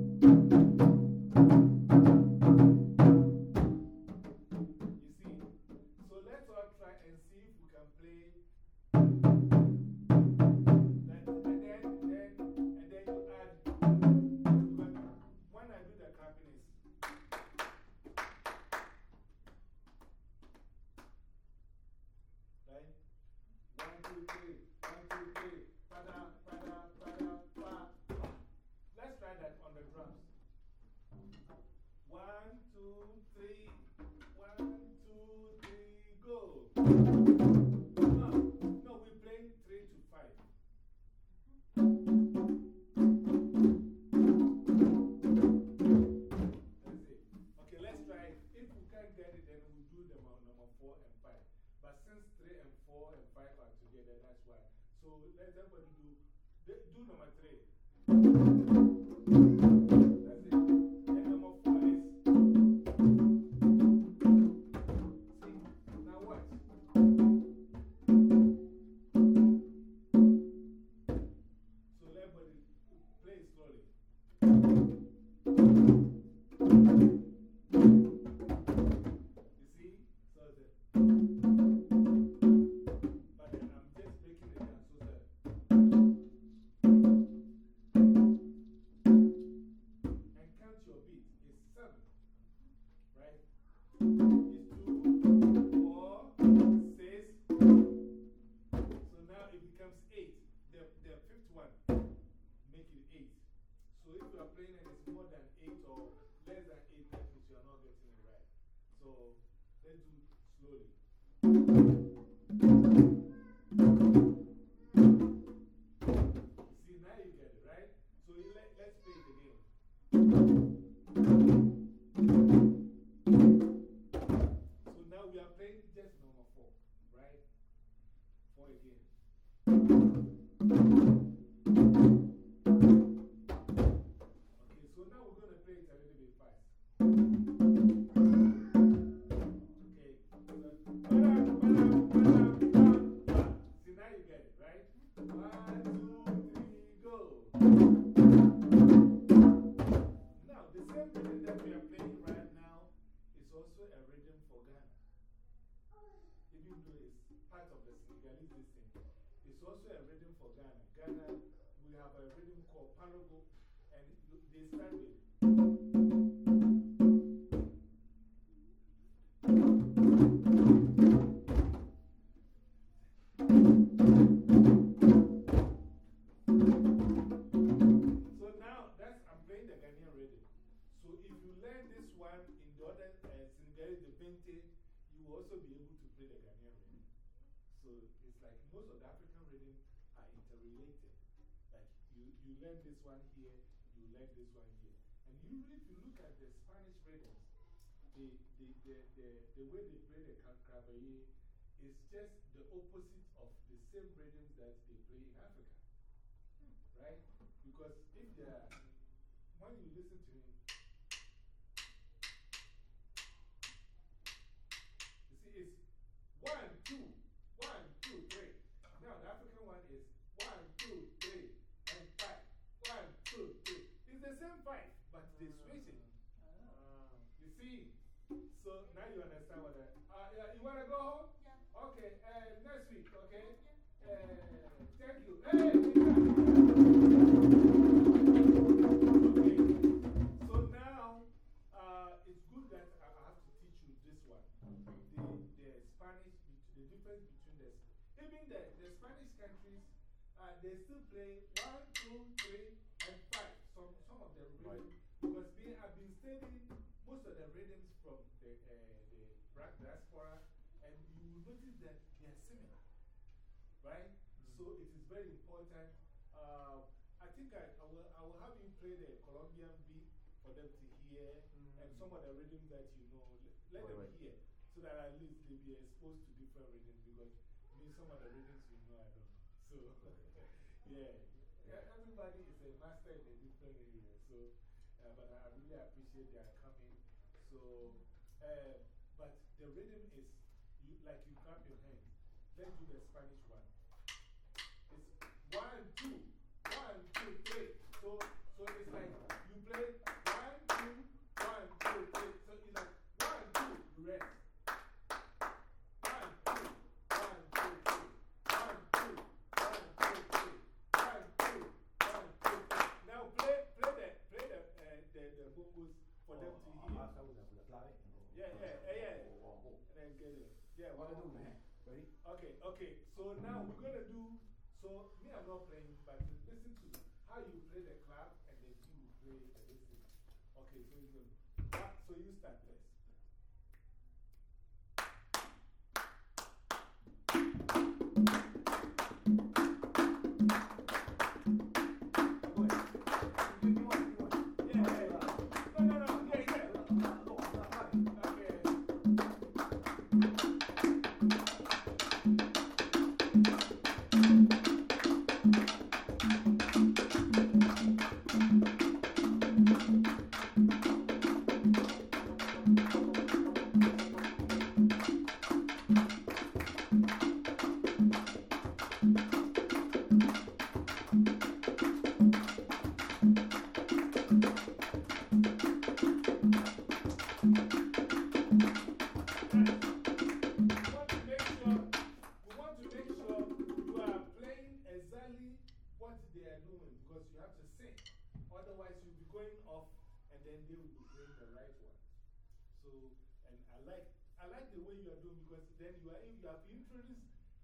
S1: This one here, you learn this one here. And usually, if you look at the Spanish rhythms, the, the, the, the, the way they play the Crabaye is just the opposite of the same rhythms that they play in Africa. Right? Because if they are, when you listen to him, now you understand what I. Uh, yeah, you want to go home? Yeah. Okay, uh, next week, okay? Uh, thank you. Hey! Okay. So now, uh, it's good that I I have to teach you this one. The, the Spanish, the difference between the, even the, the Spanish countries, uh, they still play one, two, three, and five. Some, some of the rhythms, because me, I've been studying most of the rhythms from the, uh, the black diaspora, and you will notice that they are similar. Right? So it is very important. Uh, I think I, I, will, I will have you play the Colombian beat for them to hear and some of the rhythms that you know. Let, let them
S6: Right.
S1: hear so that at least they be exposed to different rhythms because me, some of the rhythms you know, I don't know. So, yeah. Yeah, Everybody is a master in a different area. So, uh, but I really appreciate their coming. So, uh, but the rhythm is you, like you clap your hands. Let's do the Spanish one. One, two, one, two, three. So, so it's like you play one, two, one, two, three. So it's like one, two, you rest. One, two, one, two, three. One, two, one, two, three. One, two, one, two, three. Now play, play the, play the, uh, the, the bongos for them to hear.
S6: Hasta with the, with the clave.
S1: Yeah, yeah, yeah, yeah.
S6: Oh, oh, oh.
S1: And then get it. Yeah,
S6: What
S1: one,
S6: I do with my hand? Ready?
S1: Okay, okay. So now we're going to do. So, me, I'm not playing, but listen to how you play the clap and then you play the listen. Okay, so you. So you start first.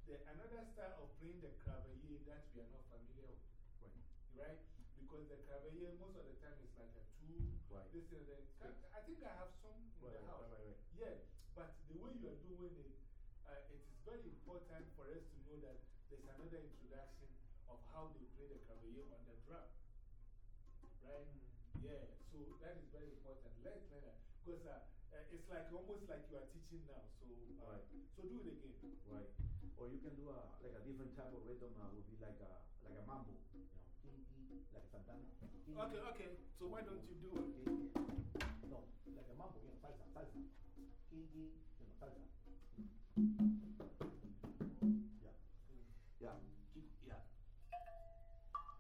S1: The, another style of playing the cravalier that we are not familiar with. Right? Because the cravalier, most of the time, is like a two,
S6: Right.
S1: this and that. I think I have some in
S6: Right,
S1: the
S6: right,
S1: house.
S6: right, right.
S1: Yeah, but the way you are doing it, uh, it is very important for us to know that there's another introduction of how they play the cavalier on the drum. Right? Yeah, so that is very important. Let's learn that. Because uh, uh, it's like almost like you are teaching now. So, uh,
S6: Right.
S1: so do it again.
S6: Right. Or you can do a, like a different type of rhythm, uh, would be like a, like a mambo. You know, king, king, like Santana. King,
S1: Okay, okay. So why don't you do it?
S6: king. No, like a mambo, you know, salsa, salsa. King, king, you know, salsa. Yeah. Yeah. King, yeah.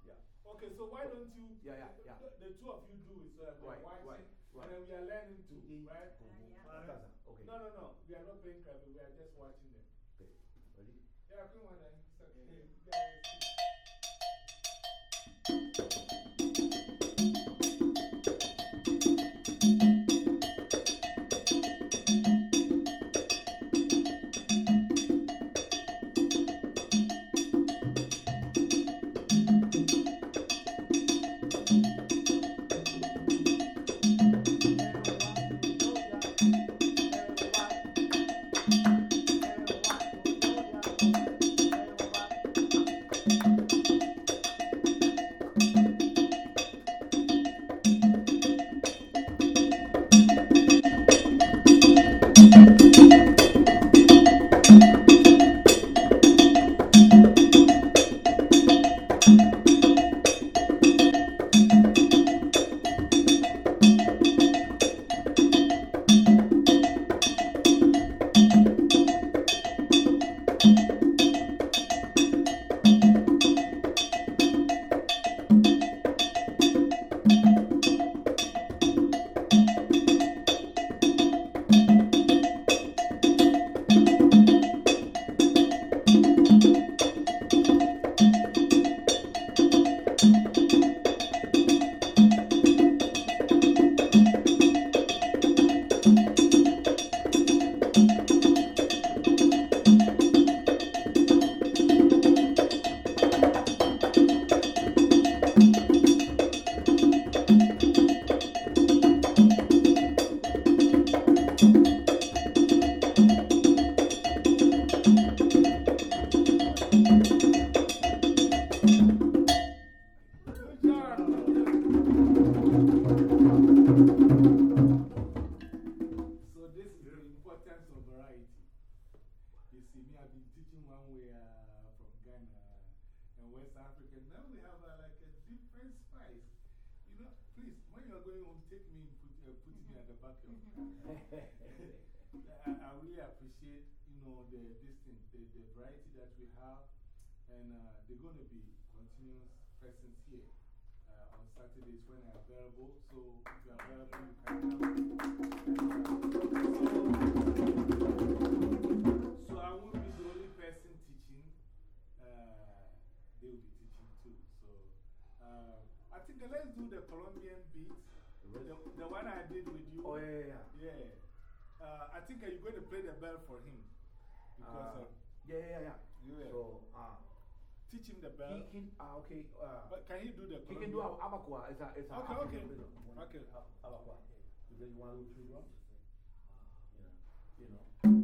S6: Yeah.
S1: Okay, so why don't you,
S6: Yeah, yeah, yeah.
S1: the, the two of you do it so that we're
S6: Right,
S1: watching
S6: right, right.
S1: and then we are learning too,
S6: King, king,
S1: right?
S6: king, king.
S5: Yeah.
S6: Salsa. Okay.
S1: No, no, no. We are not playing cravalier, we are just watching them. Yeah, come on, then. It's okay. You guys variety that we have. And uh, they're going to be continuous presence here uh, on Saturdays when they're available. So if you're available, you can come. So I won't be the only person teaching. Uh, they will be teaching too. So uh, I think uh, let's do the Colombian beat. The, the one I did with you.
S6: Oh, yeah, yeah,
S1: yeah. Uh, I think you're going to play the bell for him. Because,
S6: yeah, yeah, yeah.
S1: yeah.
S6: So, uh,
S1: teach him the bell.
S6: He, he, uh, okay. Uh,
S1: but can he do the
S6: He can do Abakuá. It's a, it's a
S1: okay, okay.
S6: Rhythm.
S1: Okay.
S6: Abakuá. You want to do drums? Yeah. You know.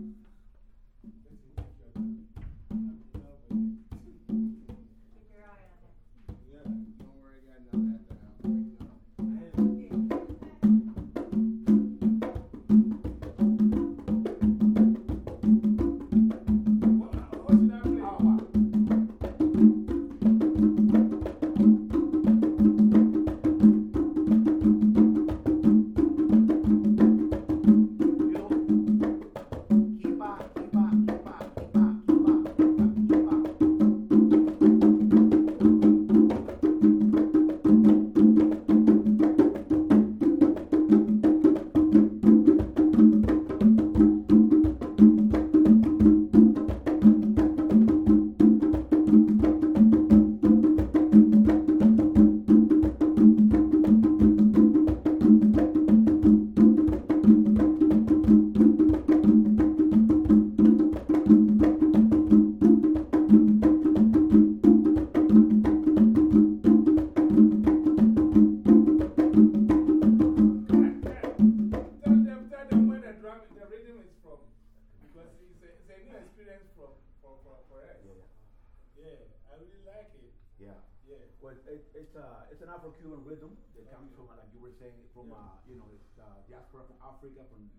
S6: An Afro Cuban rhythm that comes from, like you were saying, from,
S1: Yeah.
S6: uh, you know, it's uh, diaspora from Africa, from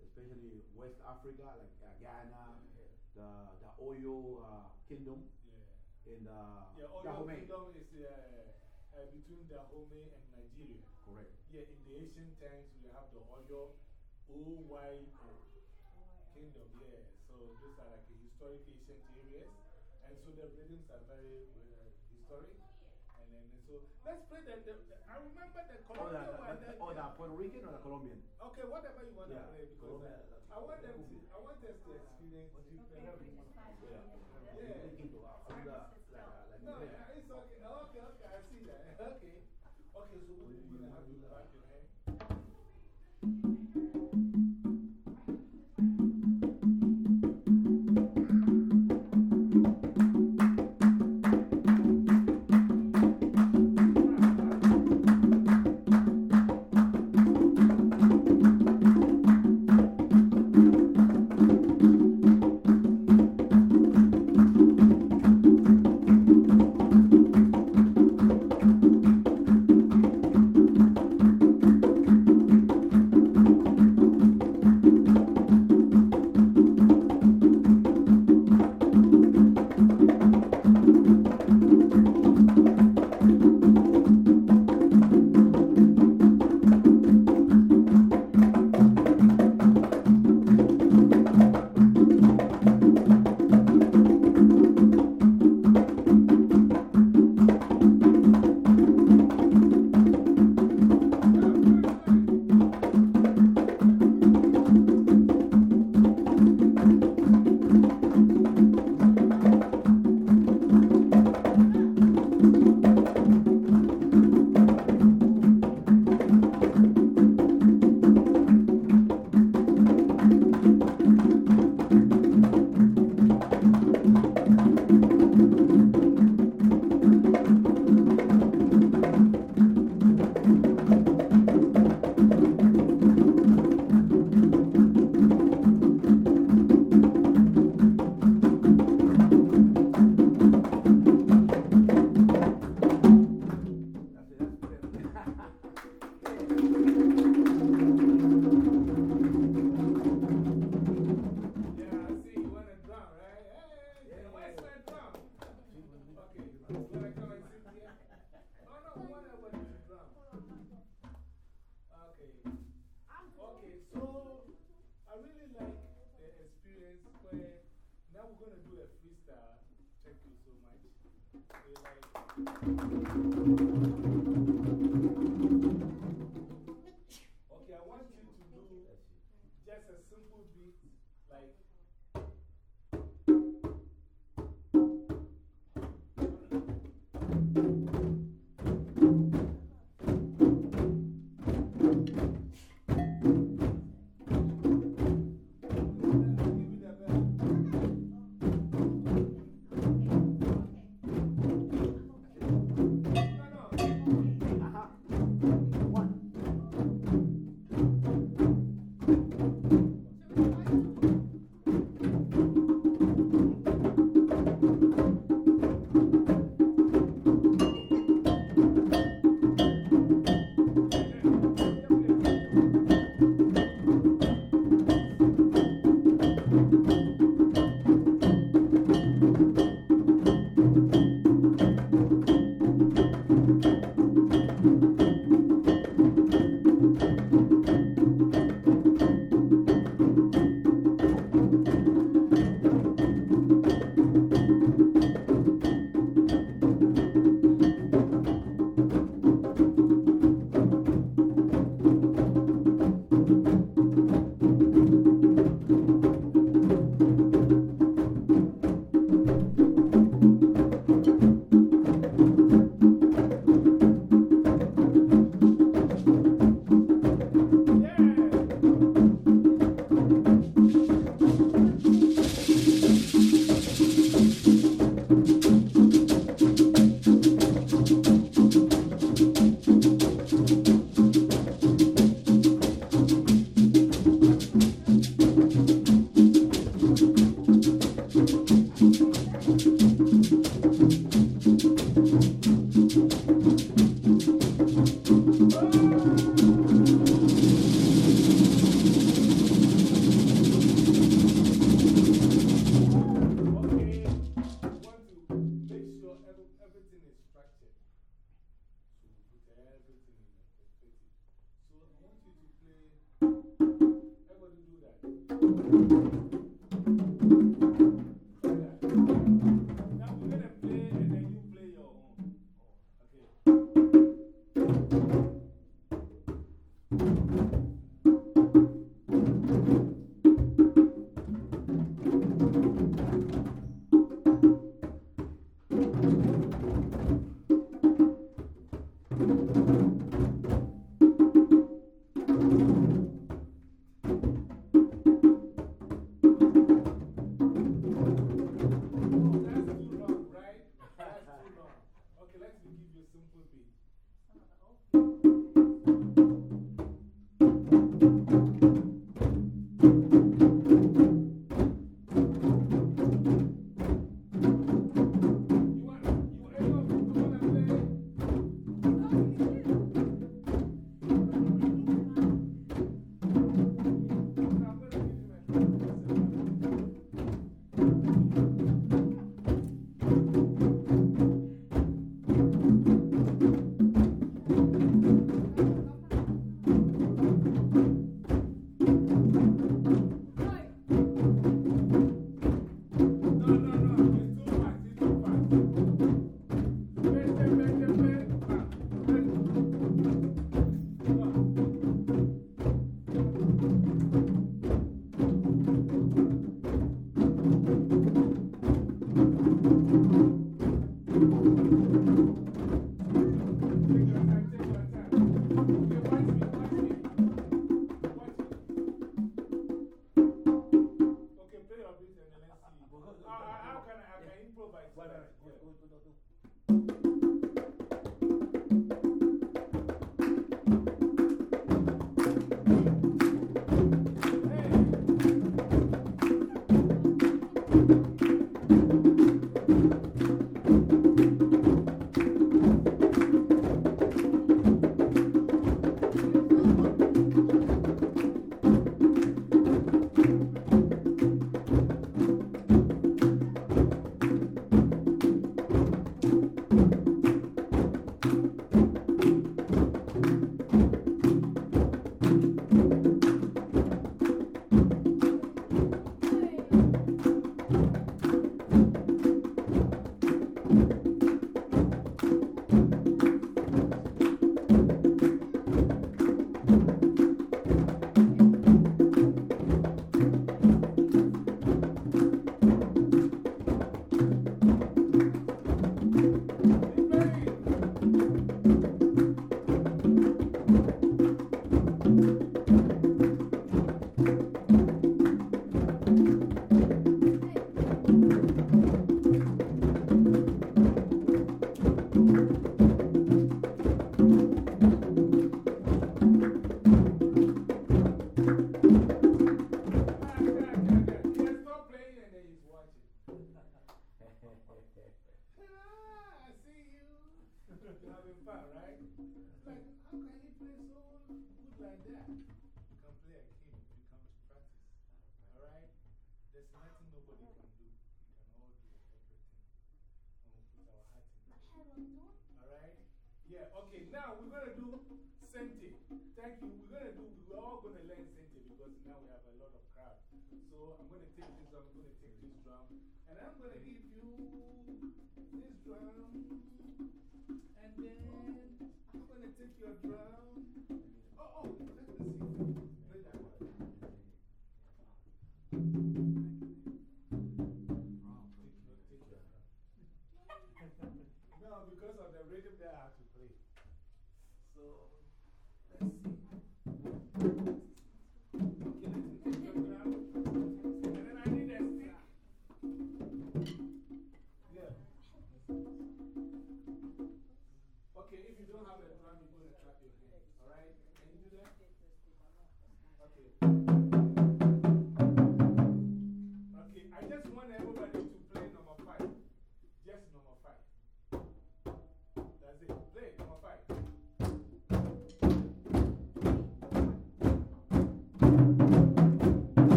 S6: especially West Africa, like uh, Ghana, the, the Oyo uh, Kingdom,
S1: Yeah.
S6: and uh,
S1: Yeah, Oyo
S6: Dahomey.
S1: Kingdom is uh, uh, between Dahomey and Nigeria.
S6: Correct.
S1: Yeah, in the ancient times, we have the Oyo, O-Y-O Kingdom, yeah. So those are like historic ancient areas. And so the rhythms are very uh, historic. And then, so let's play the, the, the- I remember the
S6: Oh, the,
S1: Colombian
S6: the,
S1: one.
S6: the,
S1: that-
S6: oh, the Puerto Rican or the Colombian?
S1: Okay, whatever you want to play because
S6: Colombia,
S1: uh, I want them to, I want us to experience different.
S6: Yeah.
S1: Yeah.
S6: Really Quinto, I'll do the- like, uh, like
S1: No, yeah, it's okay. Okay, okay, I see that. Okay. Okay, so we're going to have to back You can play a game if you come to practice. Alright? There's nothing nobody can do. We can all do everything. We put our in it. Alright? Yeah, okay. Now we're going to do Sente. Thank you. We're going to do, we're all going to learn Sente because now we have a lot of crowd. So I'm going to take this I'm going to take this drum, and I'm going to give you this drum. And then I'm going to take your drum. Oh, oh, let me see. Play that one.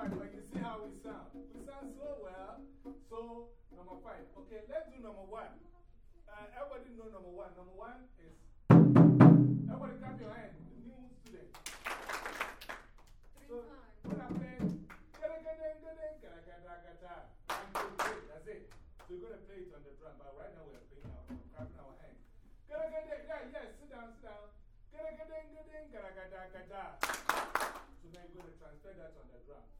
S1: Five, but you see how we sound. We sound so well. So, number five. Okay, let's do number one. Uh, everybody know number one. Number one is. Everybody clap your hand. The new student. So, when I play. One, two, three. That's it. So, we're going to play it on the drum, but right now we're playing our, clapping our hands. Yeah, yeah, sit down, sit down. So now you're going to transfer that on the drum.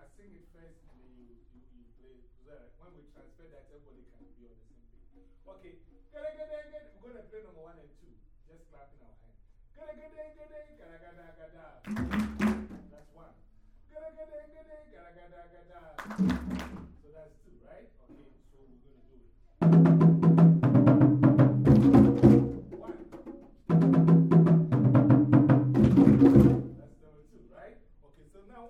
S1: I sing it first and then you, you, you play. So when we transfer that, everybody can be on the same page. Okay. We're going to play number one and two. Just clapping our hands. That's one. So that's two, right? Okay, so we're going to do it. One. That's number two, right? Okay, so now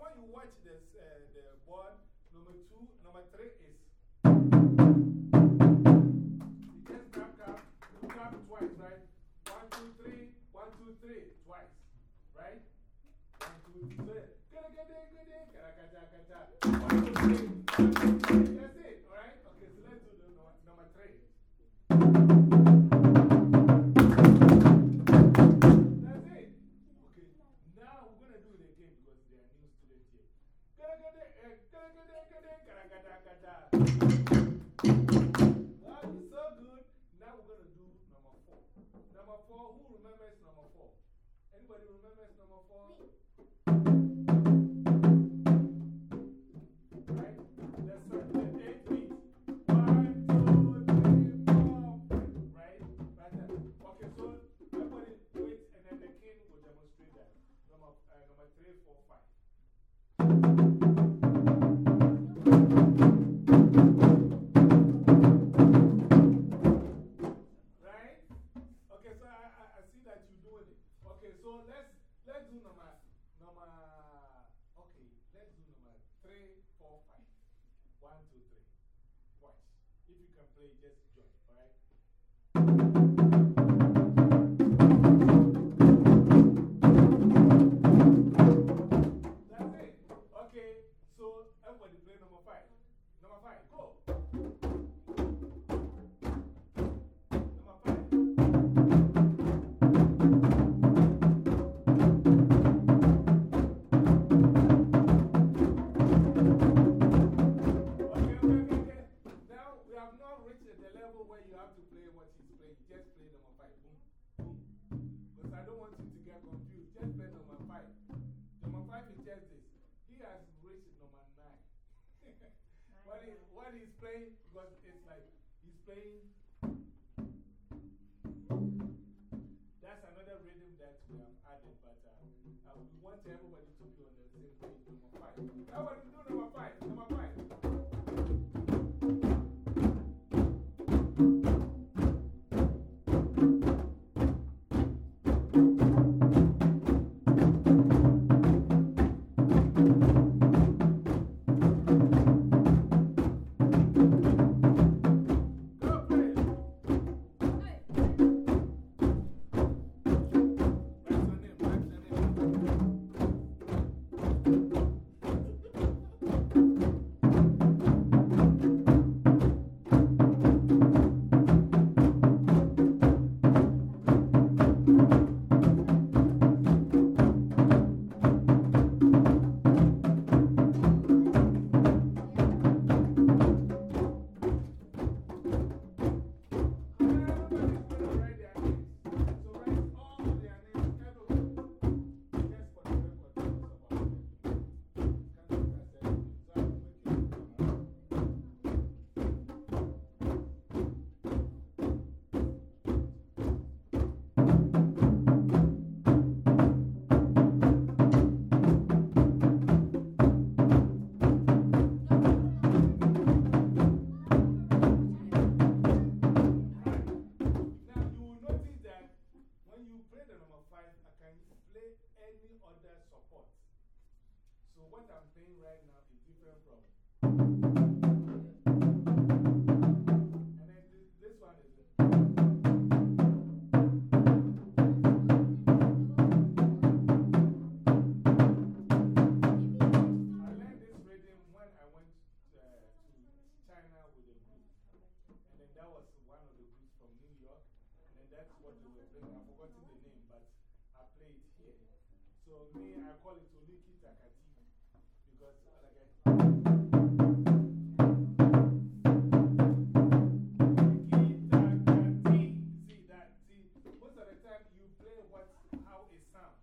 S1: watch this, uh, the board, number two, number three is. You just clap, clap, you twice, right? One, two, three, one, two, three, twice, right? One, two, three. One, two, three. Wow, you're eh, so good. Now we're going to do number four. Number four, who remembers number four? Anybody remembers number four? Right? So let's, let's do number, number, okay, let's do number three, four, five. One, two, three. Watch. If you can play, just join, alright? That's it. Okay, so everybody play number five. Number five, he's playing because it's like he's playing. That's another rhythm that we have added, but uh, we want everybody to be on the same page. Number five. Do any other support. So what I'm playing right now So me, I call it Oliki Takati. Because, like I. See that? Most of the time you play what, how it sounds,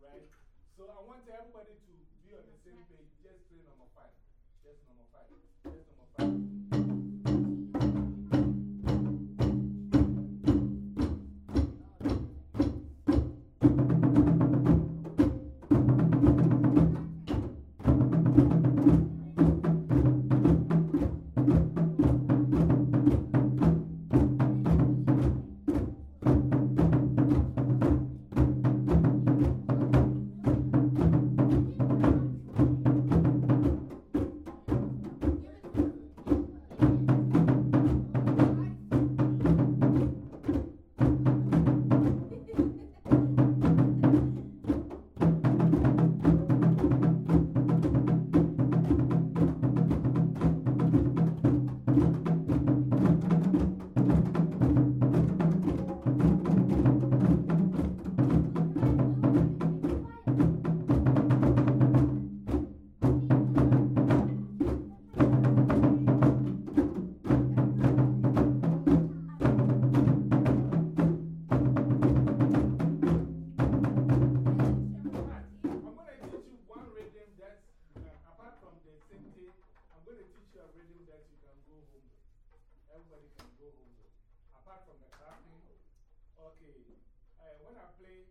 S1: right? So I want everybody to be on the same page. Just play number five. Just number five. Just number five. when I play,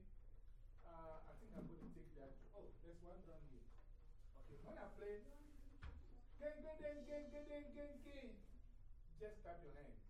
S1: uh, I think I'm going to take that. Oh, there's one down here. Okay, when I play, gang, gang, gang, gang, gang, gang, just tap your hand.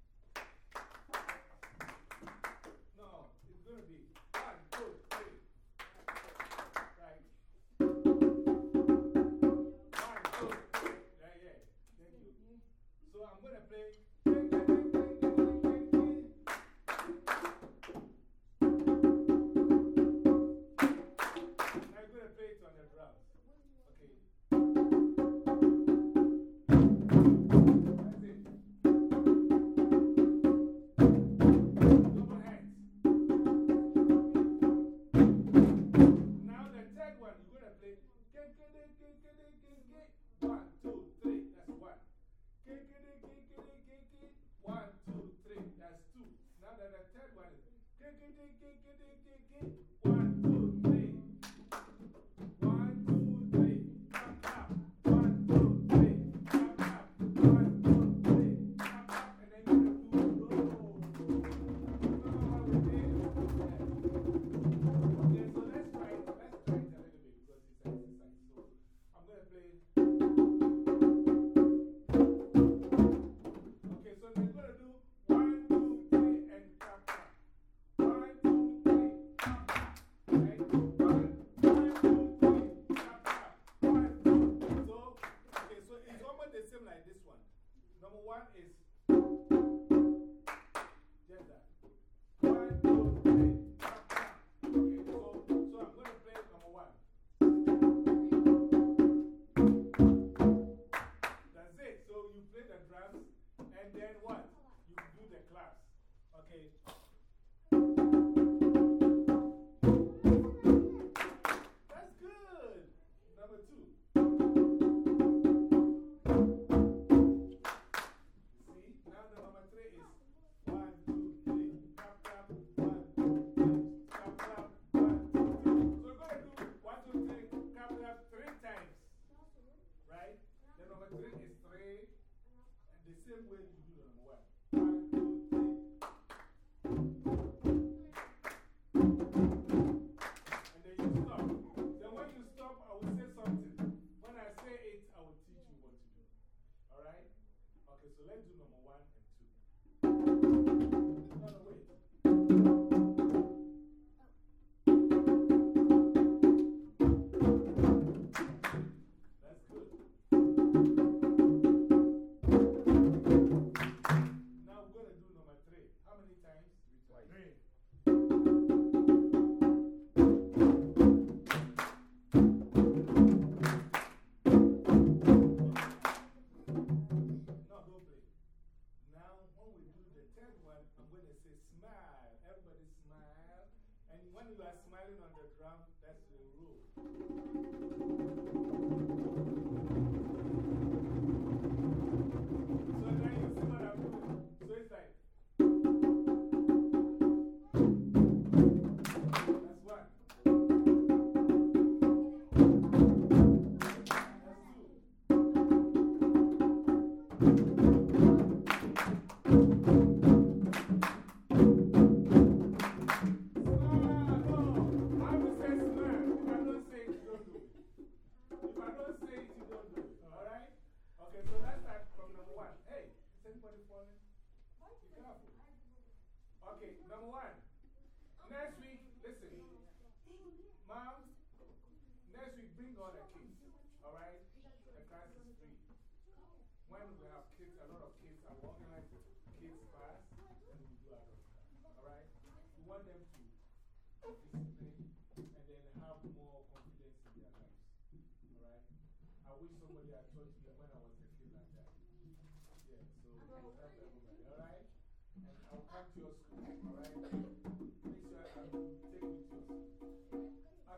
S1: to your school, alright? Make sure um, I take me to your school.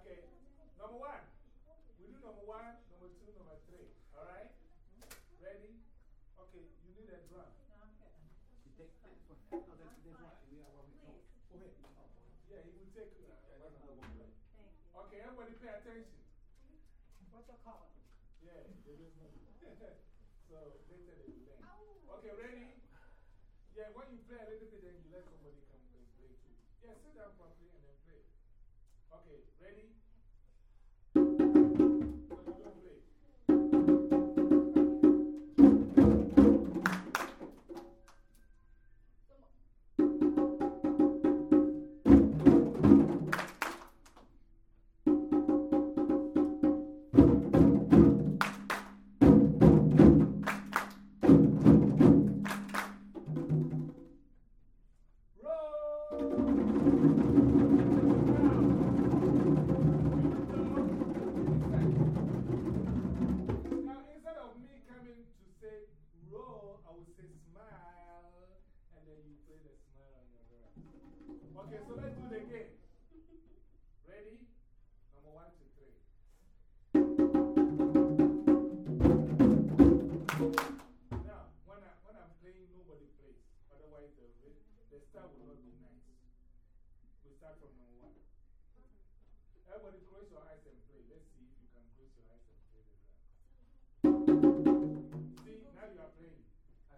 S1: Okay, number one. We do number one, number two, number three, alright? Ready? Okay, you need a drum.
S5: No,
S6: You take this one. Oh, that's this one. We are one. Go ahead.
S1: Yeah, he will take uh, another one.
S5: Thank you.
S1: Okay, everybody pay attention.
S5: What's your call?
S1: Yeah, there is no. so later they will learn. Okay, ready? Yeah, when you play a little bit, then you let somebody come and play too. Yeah, sit down properly and then play. Okay, ready? coming to say roll, I will say smile, and then you play the smile on your breath. Okay, so let's do the game. Ready? Number one, two, three. Now, when, I, when I'm playing, nobody plays. Otherwise, the, the start will not be nice. We start from number one. Everybody close your eyes and play.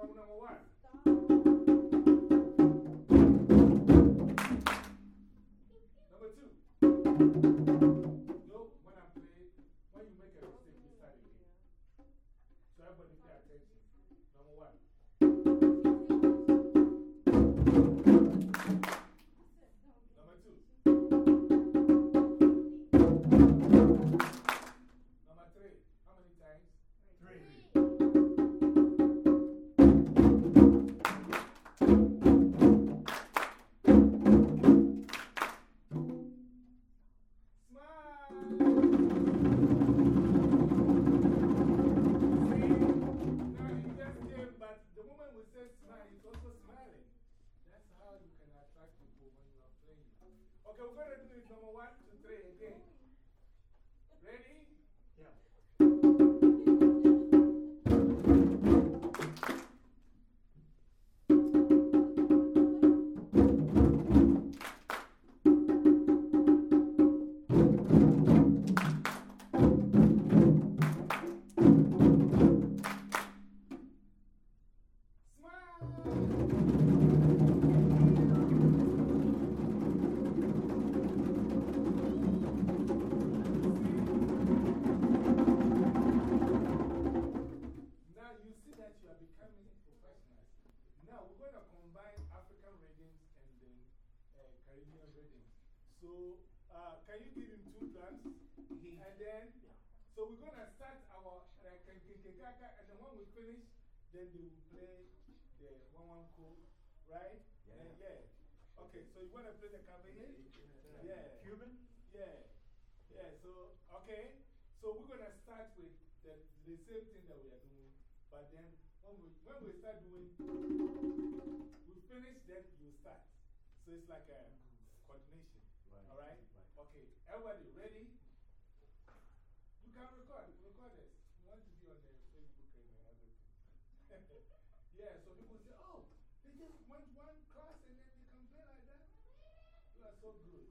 S1: Number one. When we, when we start doing, we finish, then you start. So it's like a coordination.
S6: Right.
S1: All right?
S6: Right.
S1: Okay. Everybody ready? You can record. Record this. You want to be on the Facebook and everything. yeah, so people say, oh, they just went one class and then they can play like that. You are so good.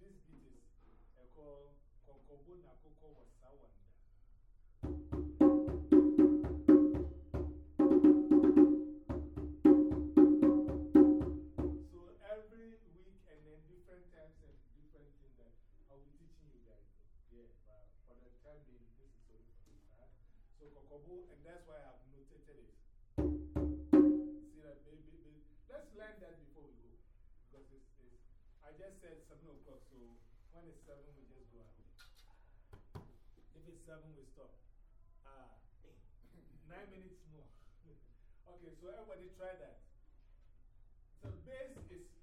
S1: this beat is called eh, Konkobo Nakoko Wasawanda. So every week and then different times and different things that I'll be teaching you guys. Yeah, but for the time being, this is only for. So Kokobo, and that's why I've notated it. Just said 7 o'clock, so when it's 7, we just go out. If it's 7, we stop. Ah, nine minutes more. okay, so everybody try that. So bass is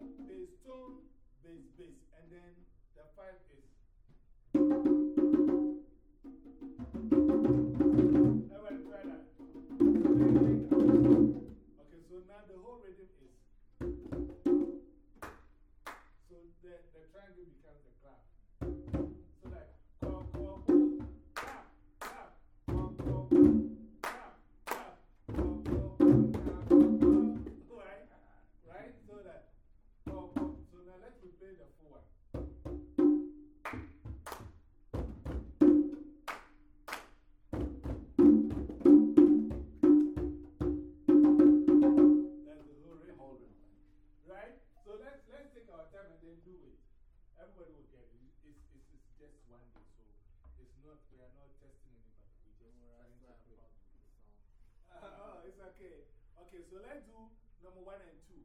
S1: bass tone, bass, bass, and then do it. Everybody will get it. It's, it's, it's just one day. So it's not, we are not testing anybody. We're just trying to play. oh, it's okay. Okay, so let's do number one and two.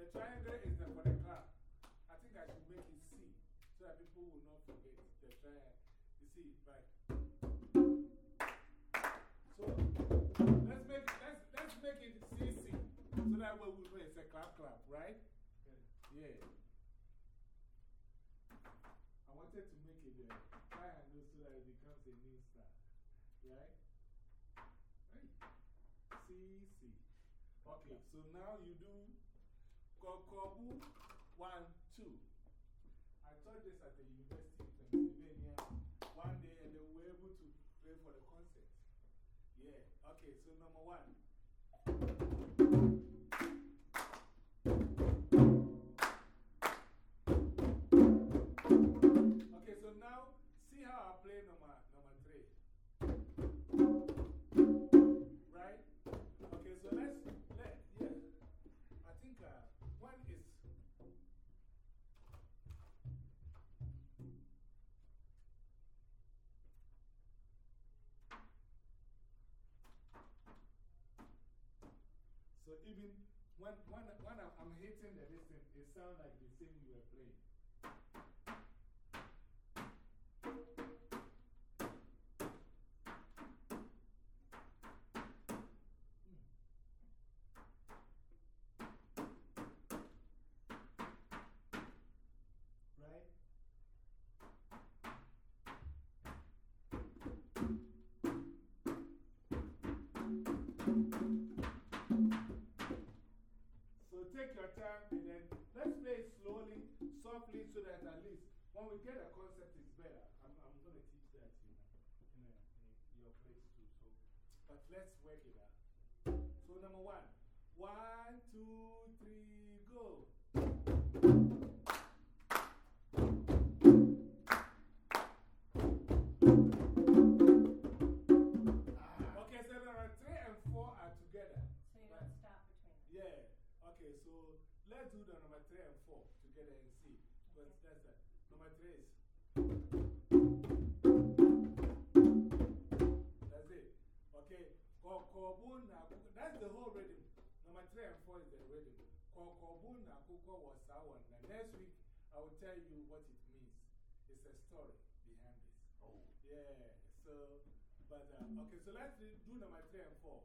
S1: The triangle is the, for the clap. I think I should make it C so that people will not forget the triangle. You see, right? So let's make, let's, let's make it CC so that way we know clap clap, right? Yeah. I wanted to make it a triangle so that it becomes a new star, right? Hey. CC. Okay, so now you do Kokobu one, two. I taught this at the University of Pennsylvania one day and they were able to play for the concert. Yeah, okay, so number one. Even when, when, when I'm, hitting the distance, it sounds like the same you were playing. When we get a concept, it's better. I'm, I'm going to teach that in, in, a, in your place. let's work it out. So, number one. One, two, three, go. Ah. Okay, so number three and four are together.
S5: So you don't stop between them.
S1: Yeah. Okay, so let's do the number three and four together and see. But that's it. Number three is. That's it. Okay. Ko kobu na kuko. That's the whole rhythm. Number three and four is the rhythm. Ko kobu na kuko was sour. Now, next week, I will tell you what it means. It's a story behind this.
S6: Oh.
S1: Yeah. So, but, uh, okay, so let's do number three and four.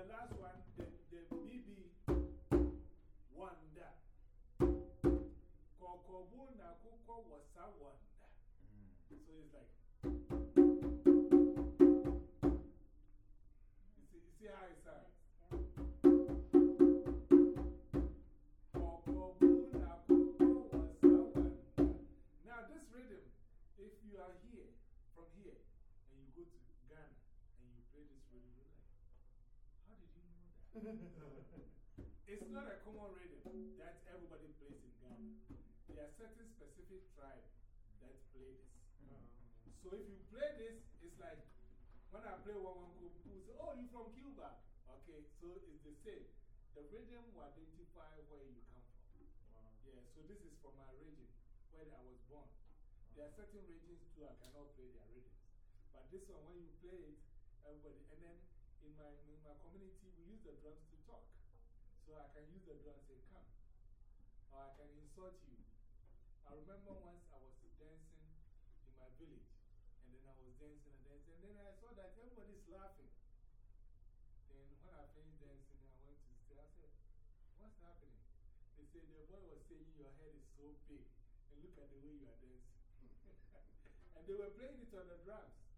S1: The last one, the, the BB, wonder. Kokobu na kuko wasa wonder. Mm. So it's like. it's not a common rhythm that everybody plays in Ghana. There are certain specific tribes that play this. Uh-huh. So if you play this, it's like when I play one one people say, Oh, you're from Cuba. Okay, so it's the same. The rhythm will identify where you come from. Uh-huh. Yeah, so this is from my region where I was born. Uh-huh. There are certain regions too, I cannot play their rhythms. But this one, when you play it, everybody, and then in my, in my community, we use the drums to talk. So I can use the drums and say, Come. Or I can insult you. I remember once I was dancing in my village, and then I was dancing and dancing, and then I saw that everybody's laughing. Then when I finished dancing, I went to stay. I said, What's happening? They said, The boy was saying your head is so big, and look at the way you are dancing. and they were playing it on the drums.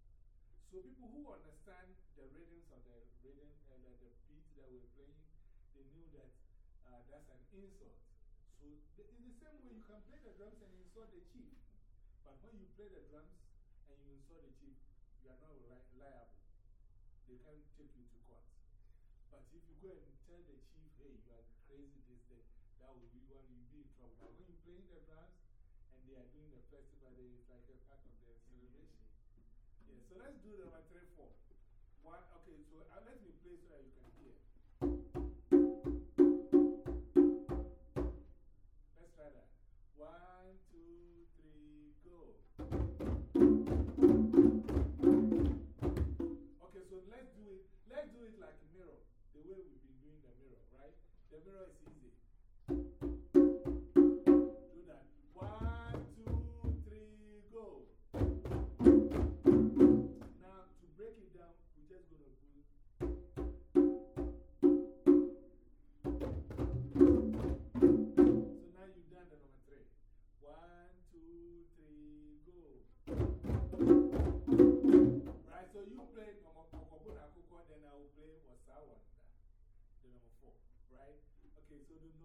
S1: So people who understand the rhythms of the rhythm and uh, the beat that we're playing, they knew that uh, that's an insult. So the, in the same way, you can play the drums and insult the chief. But when you play the drums and you insult the chief, you are not li liable. They can take you to court. But if you go and tell the chief, hey, you are crazy, this, that, that will be one, you'll be in trouble. But when you're playing the drums and they are doing the festival, it's like a part of. Yeah, so let's do number three, four. One, okay, so uh, let me play so that you can hear. Let's try that. One, two, three, go. Okay, so let's do it. Let's do it like a mirror, the way we've been doing the mirror, right? The mirror is easy.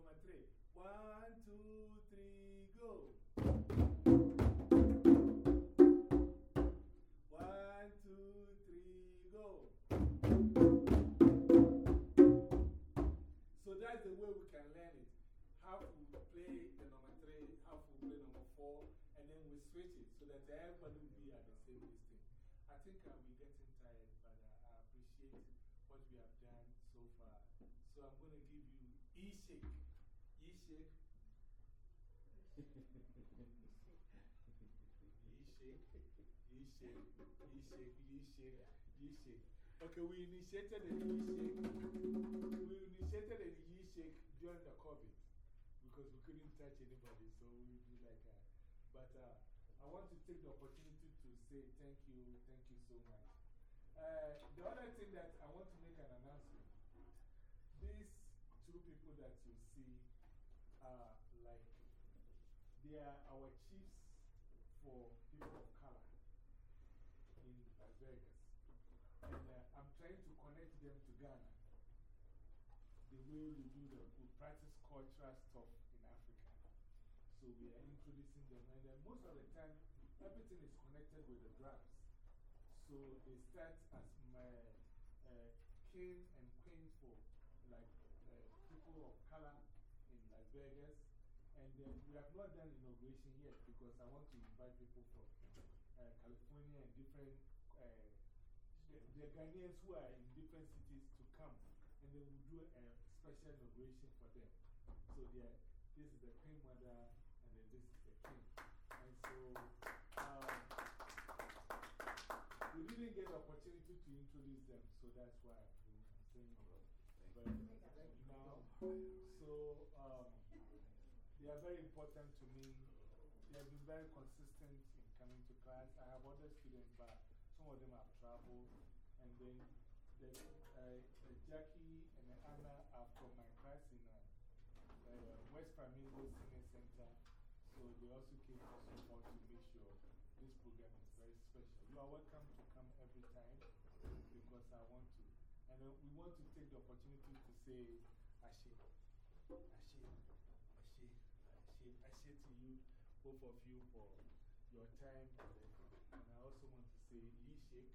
S1: Number three. One, two, three, go. One, two, three, go. So that's the way we can learn it. How to play the number three, how to play number four, and then we switch it so that everybody will be at the same distance. I think I'll be getting tired, but uh, I appreciate what we have done so far. So I'm going to give you E shake. E shake. E shake. E shake. E shake. E shake. Okay, we initiated the E shake. We initiated the E shake during the COVID because we couldn't touch anybody, so we do like that. But uh, I want to take the opportunity to say thank you, thank you so much. Uh, the other thing that I want to are like, they are our chiefs for people of color in Las Vegas. And uh, I'm trying to connect them to Ghana. The way we do that, we practice cultural stuff in Africa. So we are introducing them. And then most of the time, everything is connected with the drums. So they start as my、uh, king and queen for like uh, people of color we have not done inauguration yet because I want to invite people from uh, California and different uh, the, the Ghanaians who are in different cities to come. And then we do a special inauguration for them. So they are, this is the queen mother, and then this is the king. And so um, we didn't get the opportunity to introduce them, so that's why I'm saying but now. So um, they are very important to me. They have been very consistent in coming to class. I have other students, but some of them have traveled. And then the, uh, the Jackie and the Anna are from my class in uh, uh, West Flamingo Senior Center. So they also came to support to make sure this program is very special. You are welcome to come every time because I want to. And uh, we want to take the opportunity to say, Ashe, Ashe, Ashe, Ashe to you, both of you, for your time. And I also want to say, Yishik,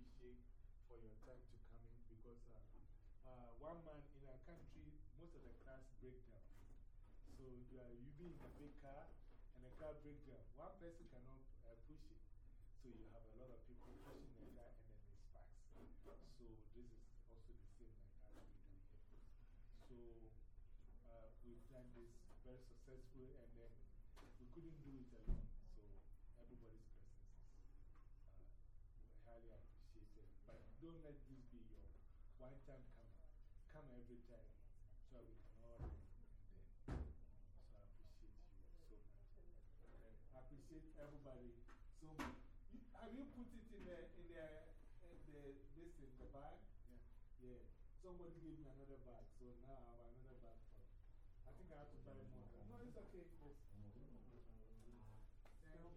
S1: Yishik, for your time to come in because uh, uh, one man in our country, most of the cars break down. So you, are, you be in a big car and the car break down. One person cannot uh, push it. So you have a lot of people pushing the car and then it sparks. So this is also the same like how we do here. So uh, we've done this very successfully and then we couldn't do it alone. So everybody's presence is uh, highly appreciated. But don't let this be your one time come. Come every time so we can all learn. So I appreciate you so much. And I appreciate everybody so much. You, have you put it in the, in the, in the, this in the bag? Yeah. Yeah. Somebody gave me another bag, so now I have another I have to buy more. No, it's okay.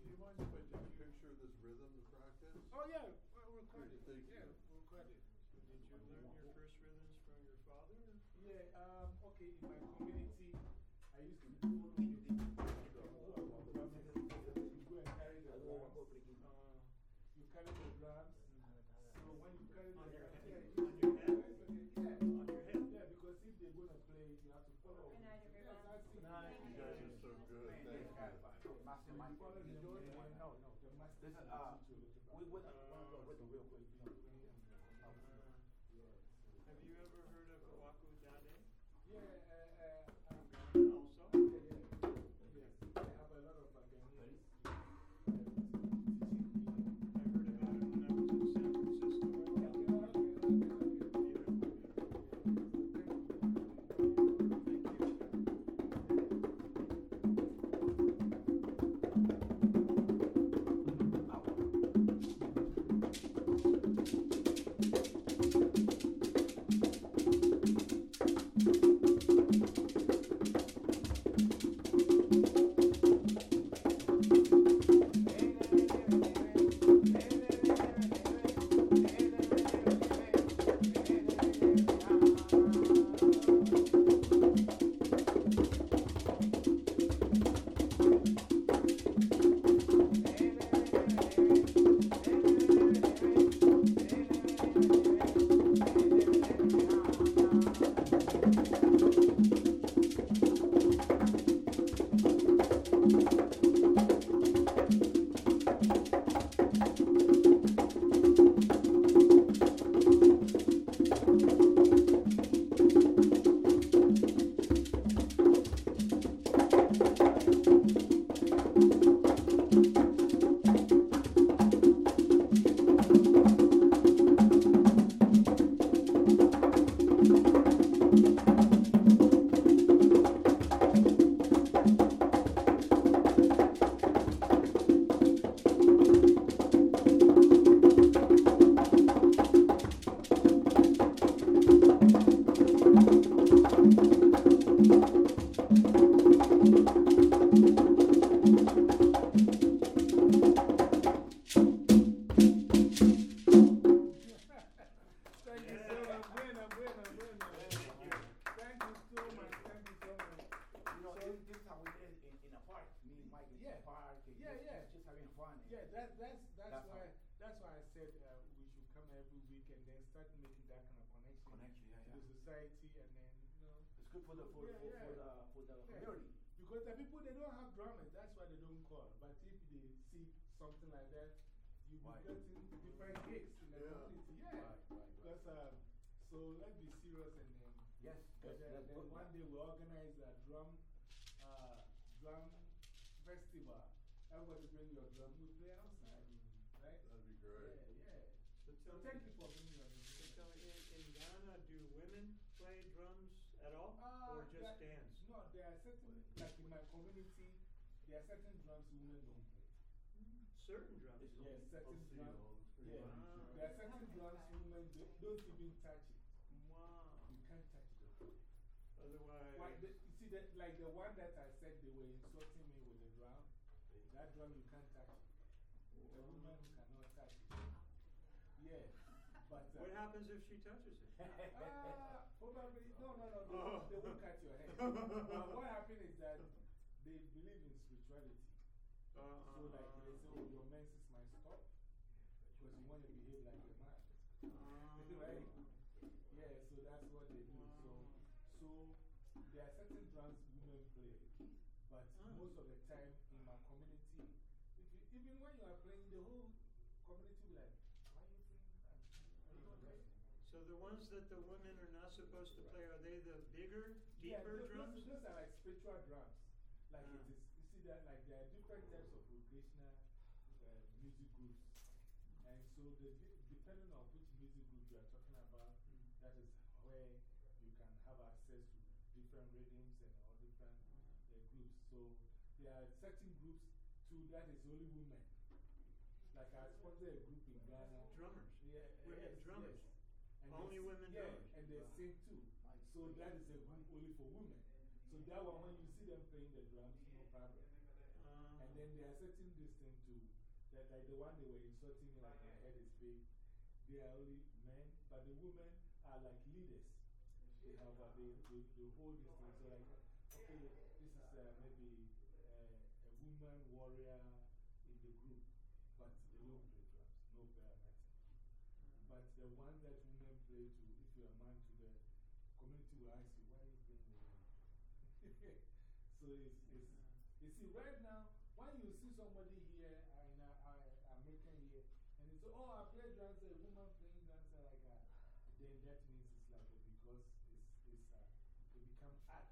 S9: Do you mind if I take a picture of this rhythm to practice?
S1: Oh, yeah, well, record it.
S9: Thank
S1: yeah,
S9: you.
S1: record it.
S3: Did you learn your first rhythms from your father?
S1: Yeah, um, okay, in my community, You doors,
S6: doing
S1: and
S6: No, no. is,
S1: will
S6: uh, we went uh, the real quick.
S3: Have you ever heard of Kawaku?
S1: Yeah, Because people, they don't have drummers, that's why they don't call. But if they see something like that, you will
S6: Right.
S1: get into different gigs in the
S9: Yeah.
S1: community. Yeah.
S6: Right, right, right.
S1: Because, uh, so let's be serious and then.
S6: Yes,
S1: And
S6: yes,
S1: then,
S6: let's
S1: then one
S6: that.
S1: day we organize a drum, uh, drum festival. Everybody bring your drum, we play outside. Right?
S9: That'd be great.
S1: Yeah, yeah.
S3: So
S1: So thank you for bringing your
S3: so tell me, in, in Ghana, do women play drums at all?
S1: Uh,
S3: Or just
S1: there-
S3: dance?
S1: No, there are certain, like in my community, there are certain drums women don't play.
S3: Certain drums?
S1: Yes, certain drums.
S9: all the pretty
S1: Yeah.
S3: Wow.
S1: There are certain drums women don't, don't even touch it.
S3: Wow.
S1: You can't touch the drum.
S3: Otherwise.
S1: Why, the, you see, that, like the one that I said they were insulting me with the drum, that drum you can't touch it. The woman cannot touch it. Yeah. But. Uh,
S3: What happens if she touches it?
S1: Uh, probably, no, no, no, they,
S3: Oh.
S1: won't, they won't cut your head. but what happened is that they believe in spirituality.
S3: Uh,
S1: So, like, they say, oh, your menses might stop because you want to behave like a man. right? Yeah, so that's what they do. So, so there are certain drums women play, but
S3: Ah.
S1: most of the time in my community, if you, even when you are playing, the whole community will like, why are you playing that? Are you okay?
S3: So the ones that the women are not supposed to play, are they the bigger,
S1: Yeah,
S3: deeper
S1: those,
S3: drums?
S1: Those, those are like spiritual drums. Like
S3: Ah.
S1: it is, you see that, like there are different types of recreational uh, music groups. And so, the, di- depending on which music group you are talking about,
S3: Mm.
S1: that is where you can have access to different rhythms and all different uh, groups. So, there are certain groups too that is only women. Like I sponsor a group in Ghana.
S3: Drummers.
S1: Yeah,
S3: Women
S1: yes,
S3: drummers.
S1: yes. And
S3: Only women
S1: yeah,
S3: drummers.
S1: and they sing too. So that is a group only for women. So that one, when you see them playing the drums, no problem. And there are certain this thing too. That like the one they were insulting me, like my head is big. They are only men, but the women are like leaders. They have uh, they, they, they hold this thing. So like, okay, this is uh, maybe uh, a woman warrior in the group, but they don't play drums, no bell, nothing. But the one that women play to, if you're a man to the community will ask you, why are you playing the drum? so it's, it's, you see, right now, when you see somebody here uh, in a, uh, American here, and they say, oh, I play drums, a woman playing drums, like uh, then that means it's like uh, because it's, it's, uh, it become art.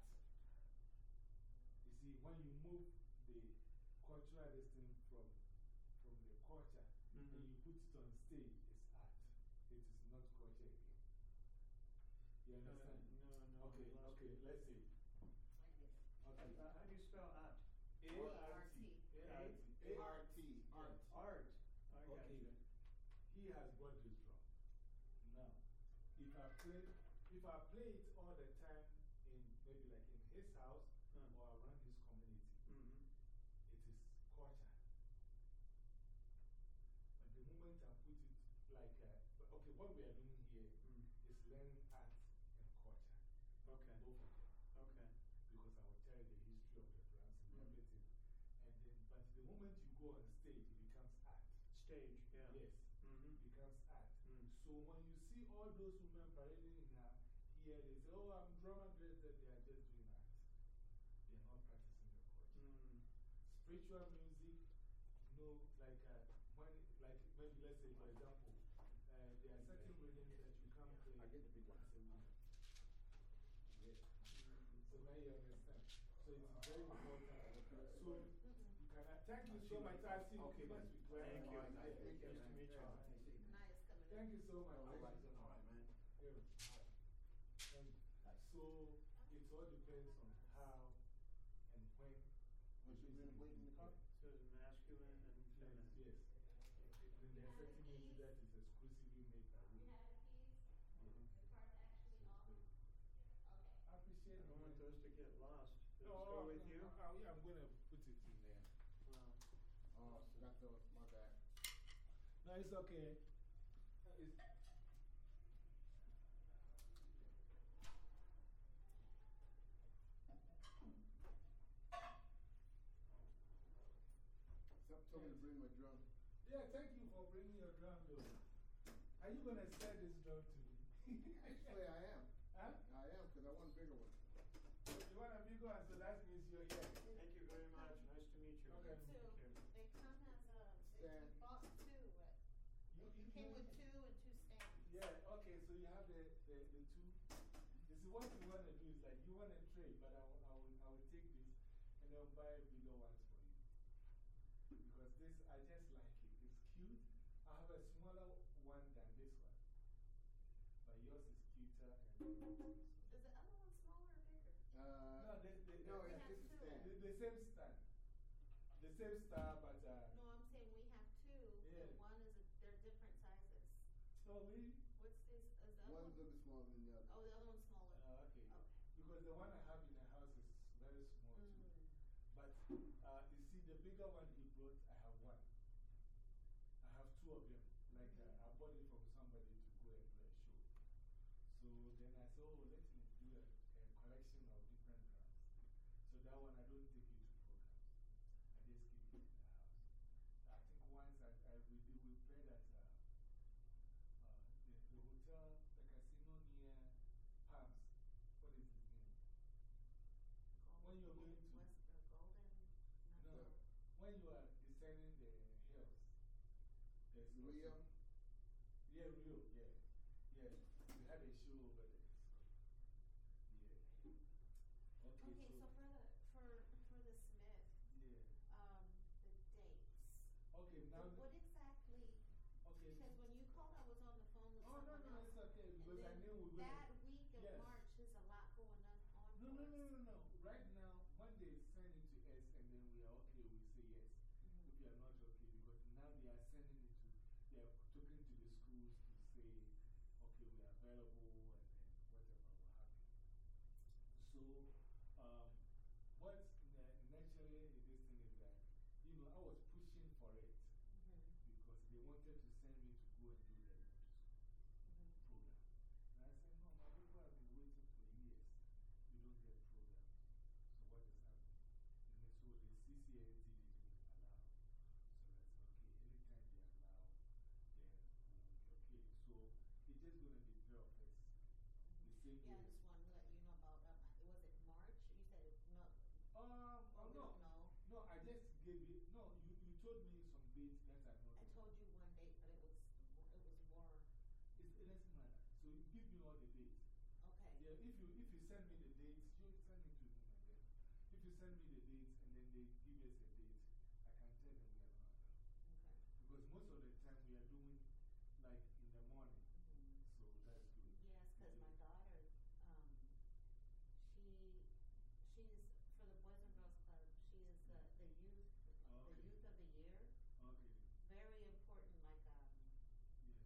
S1: You see, when you move the cultural this thing from, from the culture and
S3: Mhm.
S1: you put it on stage, it's art. It is not culture again. You
S3: uh,
S1: understand?
S3: no, no.
S1: okay, okay, let's see. Okay.
S3: Uh, how do you spell art?
S1: A-R-T. A-R-T.
S7: A-R-T. Art.
S3: Art. I got
S1: Okay.
S3: you.
S1: He has brought this drum. Now, if I play, if I play it all the time in maybe like in his house
S3: Huh.
S1: or around his community,
S3: Mhm.
S1: it is culture. But the moment I put it like, uh, okay, what we are doing here
S3: Mm.
S1: is learning art and culture.
S3: Okay.
S1: Both of them.
S3: Okay.
S1: Because I will tell you the history of the drums and
S3: Mm.
S1: everything. And then, but the moment you go on stage, it becomes art.
S3: Stage, yeah.
S1: Yes.
S3: Mhm.
S1: It becomes art.
S3: Mm.
S1: So when you see all those women parading in uh, here, they say, oh, I'm drummer dressed, that they are just doing art. They are not practicing the culture.
S3: Mm.
S1: Spiritual music, know, like uh, when, like maybe let's say, for example, uh, there are certain rhythms that you can't play
S6: I get the big one.
S1: as a woman. Yeah. So now you understand. So it is very important. So you can thank you so much. I see
S6: Okay,
S1: you
S6: man.
S1: next week. right?
S3: Thank you.
S1: Meet you.
S3: Nice to meet you.
S1: Yeah. Thank you so much.
S6: All right,
S1: Thank you so
S6: all
S1: much.
S6: right, man.
S1: Yeah. Thank you. So it all depends on how and when.
S7: What you been waiting in the car?
S3: So it's masculine and
S1: Yes,
S3: feminine.
S1: yes. And there are certain music that is exclusively made by women. Yes. So it's great. I appreciate
S3: I
S1: it.
S3: don't want those to get lost. Does
S1: No,
S3: go with you?
S1: uh, yeah, I'm going to put it in there.
S3: Wow.
S7: Oh, forgot the, my bad.
S1: No, it's okay. It's,
S7: Some told me to bring my drum.
S1: yeah, thank you for bringing your drum, though. Are you going to sell this dog to me?
S7: Actually, I am.
S1: Huh?
S7: I am, because I want a bigger one.
S1: You want a big one, so that means you're here.
S3: Thank you very much. Nice to meet you.
S1: Okay.
S8: Two,
S3: Take
S8: they come as a, they
S7: Stand.
S8: bought two, but
S1: You, you,
S8: came with two and two stands.
S1: Yeah, okay, so you have the, the, the two. You see, what you want to do is like, you want to trade, but I I will, I will take this and then buy a bigger ones for you. Because this, I just like it. It's cute. I have a smaller one than this one. But yours is cuter and.
S8: Is the other one smaller or bigger?
S7: Uh,
S1: No, they, they,
S7: no,
S1: they,
S7: it's just a stand.
S1: the, the same stand. The same star, but. Uh,
S8: No, I'm saying we have two,
S1: Yeah.
S8: and one is, a, they're different sizes.
S1: oh, really?
S8: What's this, is the other
S7: One's a
S8: one?
S7: little bit smaller than the other.
S8: Oh, the other one's smaller.
S1: Uh, okay.
S8: Okay.
S1: Because the one I have in the house is very small too.
S8: Mm.
S1: But uh, you see, the bigger one he brought, I have one. I have two of them. Like bought it from somebody to go and do a show. So then I said, oh, let me do a, a collection of different drums. So that one I don't take it to programs. I just keep it in the house. I think once I, I, we, did, we played at uh, uh, the, the hotel, the casino near Palms. What is his name? When you're going to-
S8: West, uh, Golden,
S1: No.
S8: Golden.
S1: When you are descending the hills, there's also-
S7: Rio?
S1: Yeah, Rio, yeah. Yeah, we had a show over there. So. Yeah. Okay,
S8: Okay, so for the, for, for the Smith,
S1: yeah.
S8: um, the dates.
S1: Okay, now.
S8: What exactly,
S1: okay.
S8: because when you called, I was on the phone with
S1: Oh, no, no,
S8: else.
S1: it's okay because I knew we were
S8: That week of
S1: Yes.
S8: March, there's a lot going on,
S1: No, no, no, no, no. Right now, when they send it to us and then we are okay, we say yes.
S8: Mhm.
S1: If you are not okay, because now they are sending it to, they are talking to the schools to say, okay, we are available and then whatever will happen. So, um, what na- naturally this thing is that, you know, I was pushing for it
S8: Mhm,
S1: because they wanted to send me to go and do the elementary school
S8: mhm.
S1: program. And I said, no, my people have been waiting for years. You don't get program. So what is happening? And then so the CCNT didn't allow. So I said, okay, anytime they allow, then we will be okay. So it's just going to be three of us. The same
S8: Yeah, I
S1: day.
S8: just wanted to let you know about, um, was it March? You said, no,
S1: Um,
S8: oh,
S1: oh,
S8: we
S1: no.
S8: don't know.
S1: No, I just gave you, no, you, you told me some dates that are not.
S8: I told you one date, but it was, it was more,
S1: It's, it doesn't matter. So you all the dates.
S8: okay.
S1: Yeah, if you, if you send me the dates, you send it to and then. If you send me the dates and then they give us a date, I can tell them we are not.
S8: Okay.
S1: Because most of the time we are doing like in the morning.
S8: Mhm.
S1: So that's good.
S8: Yes, because my daughter, um, she, she's, for the Boys and Girls Club, she is the, the youth, the
S1: Okay.
S8: youth of the year.
S1: Okay.
S8: Very important, like, um,
S1: Yeah.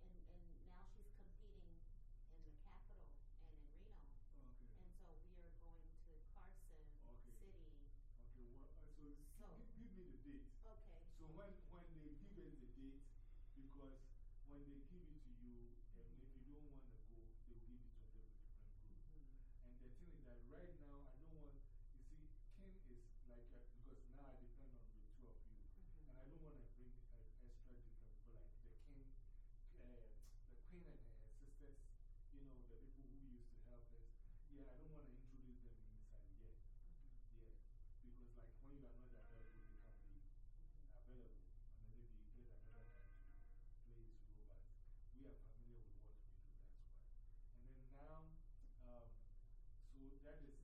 S8: and, and now she's competing in the capital and in Reno.
S1: Okay.
S8: And so we are going to Carson
S1: Okay.
S8: City.
S1: Okay. Well, uh, so gi-
S8: So-
S1: gi- give me the date.
S8: Okay.
S1: So when, when us the date, because when they give it to you, and if you don't want to go, they will give it to a different group.
S8: Mhm.
S1: And the thing is that right now, I don't want, you see, King is like, uh, because now I depend on the two of you.
S8: Mhm.
S1: And I don't want to bring uh, extra different people like the King, uh, the Queen and her sisters, you know, the people who used to help us. Yeah, I don't want to introduce them inside yet.
S8: Mhm.
S1: Yeah. Because, like, when you are not available, they can be
S8: Mhm.
S1: available. And maybe you get another guy to play his role, but we are familiar with what we do, that's why. And then now, um, so that is,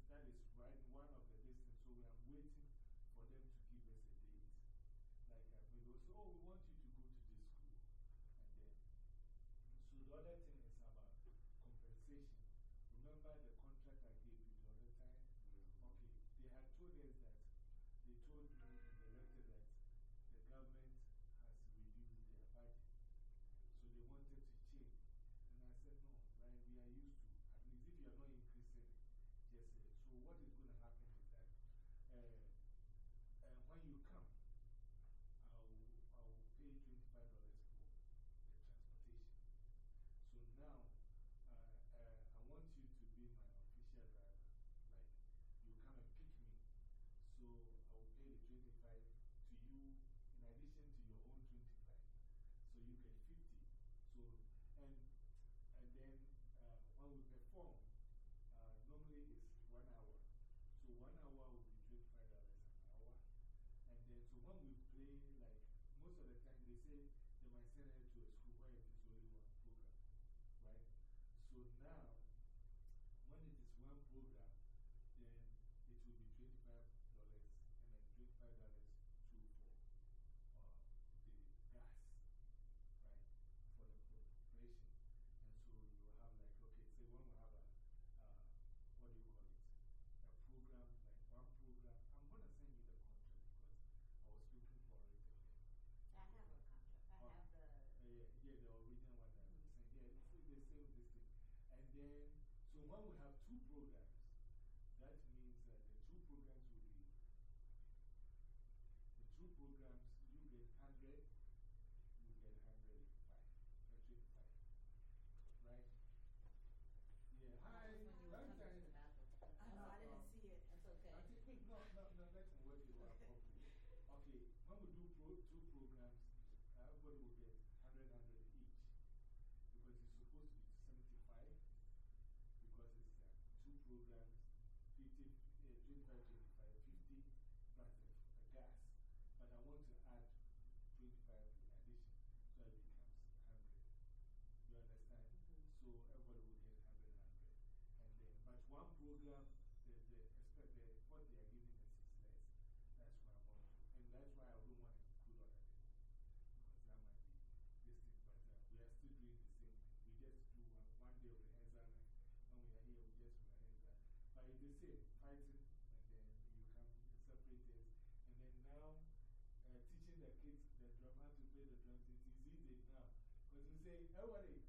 S1: Everybody,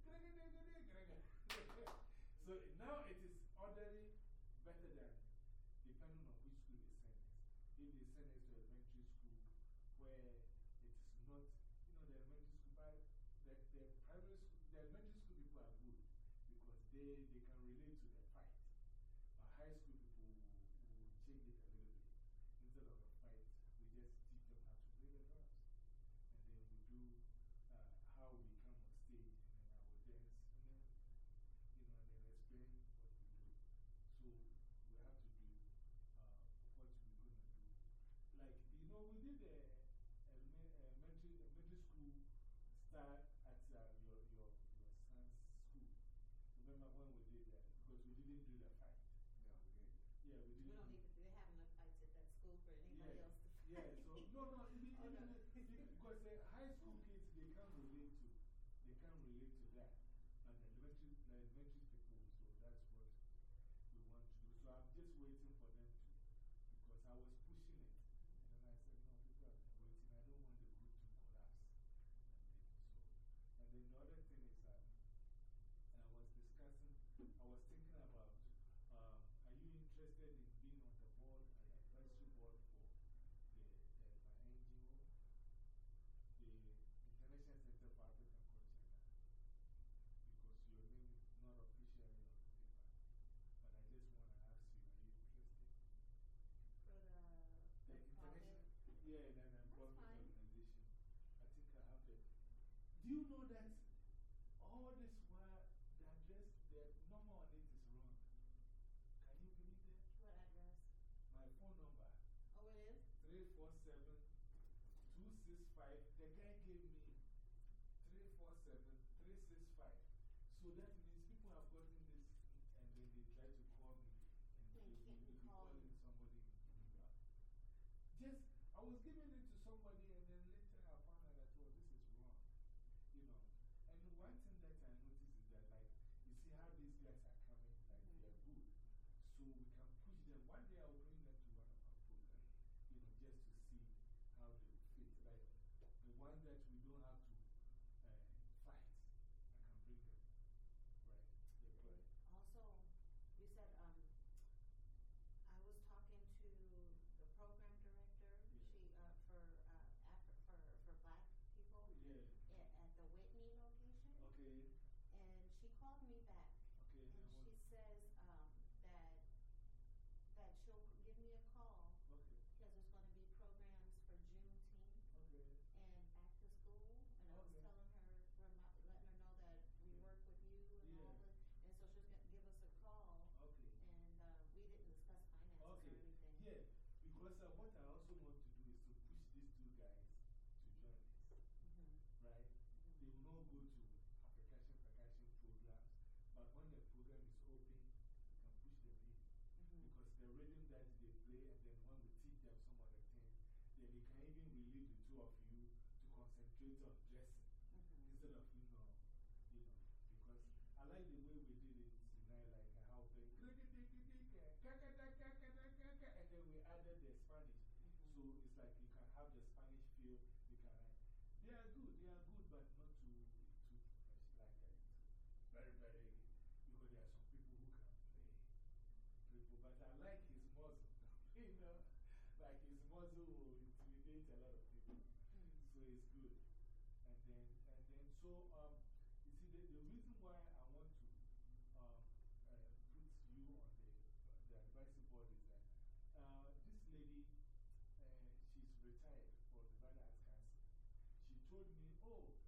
S1: so now it is orderly better than depending on which school they send us. If they send it to elementary school where it is not, you know, the elementary school, but the, the primary school, the elementary school people are good because they, they can relate to the fight. But high school people, I'm just waiting 365. The guy gave me 347, 365. So that means people have gotten this and then they try to call me and
S8: they,
S1: they will be calling somebody. Just, I was giving it to somebody to application application programs. But when the program is open, you can push them in -hmm. Because the rhythm that they play, and then when we teach them
S8: some
S1: other things, then they can even relieve the two of you to concentrate on dressing -hmm. instead of, you know, you know. Because I like the way we did it
S8: tonight, like how they, and then we added the Spanish. -hmm.
S1: So it's like you can have the Spanish feel, you can like, they are good, they are good, but not very, very, because there are some people who can play. People, but I like his muzzle. you know, like his muzzle will intimidate a lot of people. Mm. So it's good. And then, and then so,、um, you see, the, the reason why I want to um, uh, put you on the, the advisory board is that uh, this lady, uh, she's retired from the Nevada Arts Council. She told me, oh,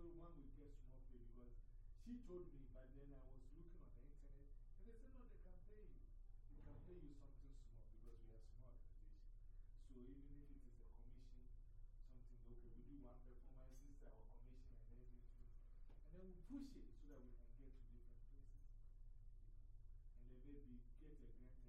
S1: still one will get small pay because she told me, but then I was looking on the internet and they said, no, they can pay you. They can pay you something small because we are small organization. So even if it is a commission, something, okay, we do one performance, this is our commission and everything, and then we push it so that we can get to different places. And then maybe get a grant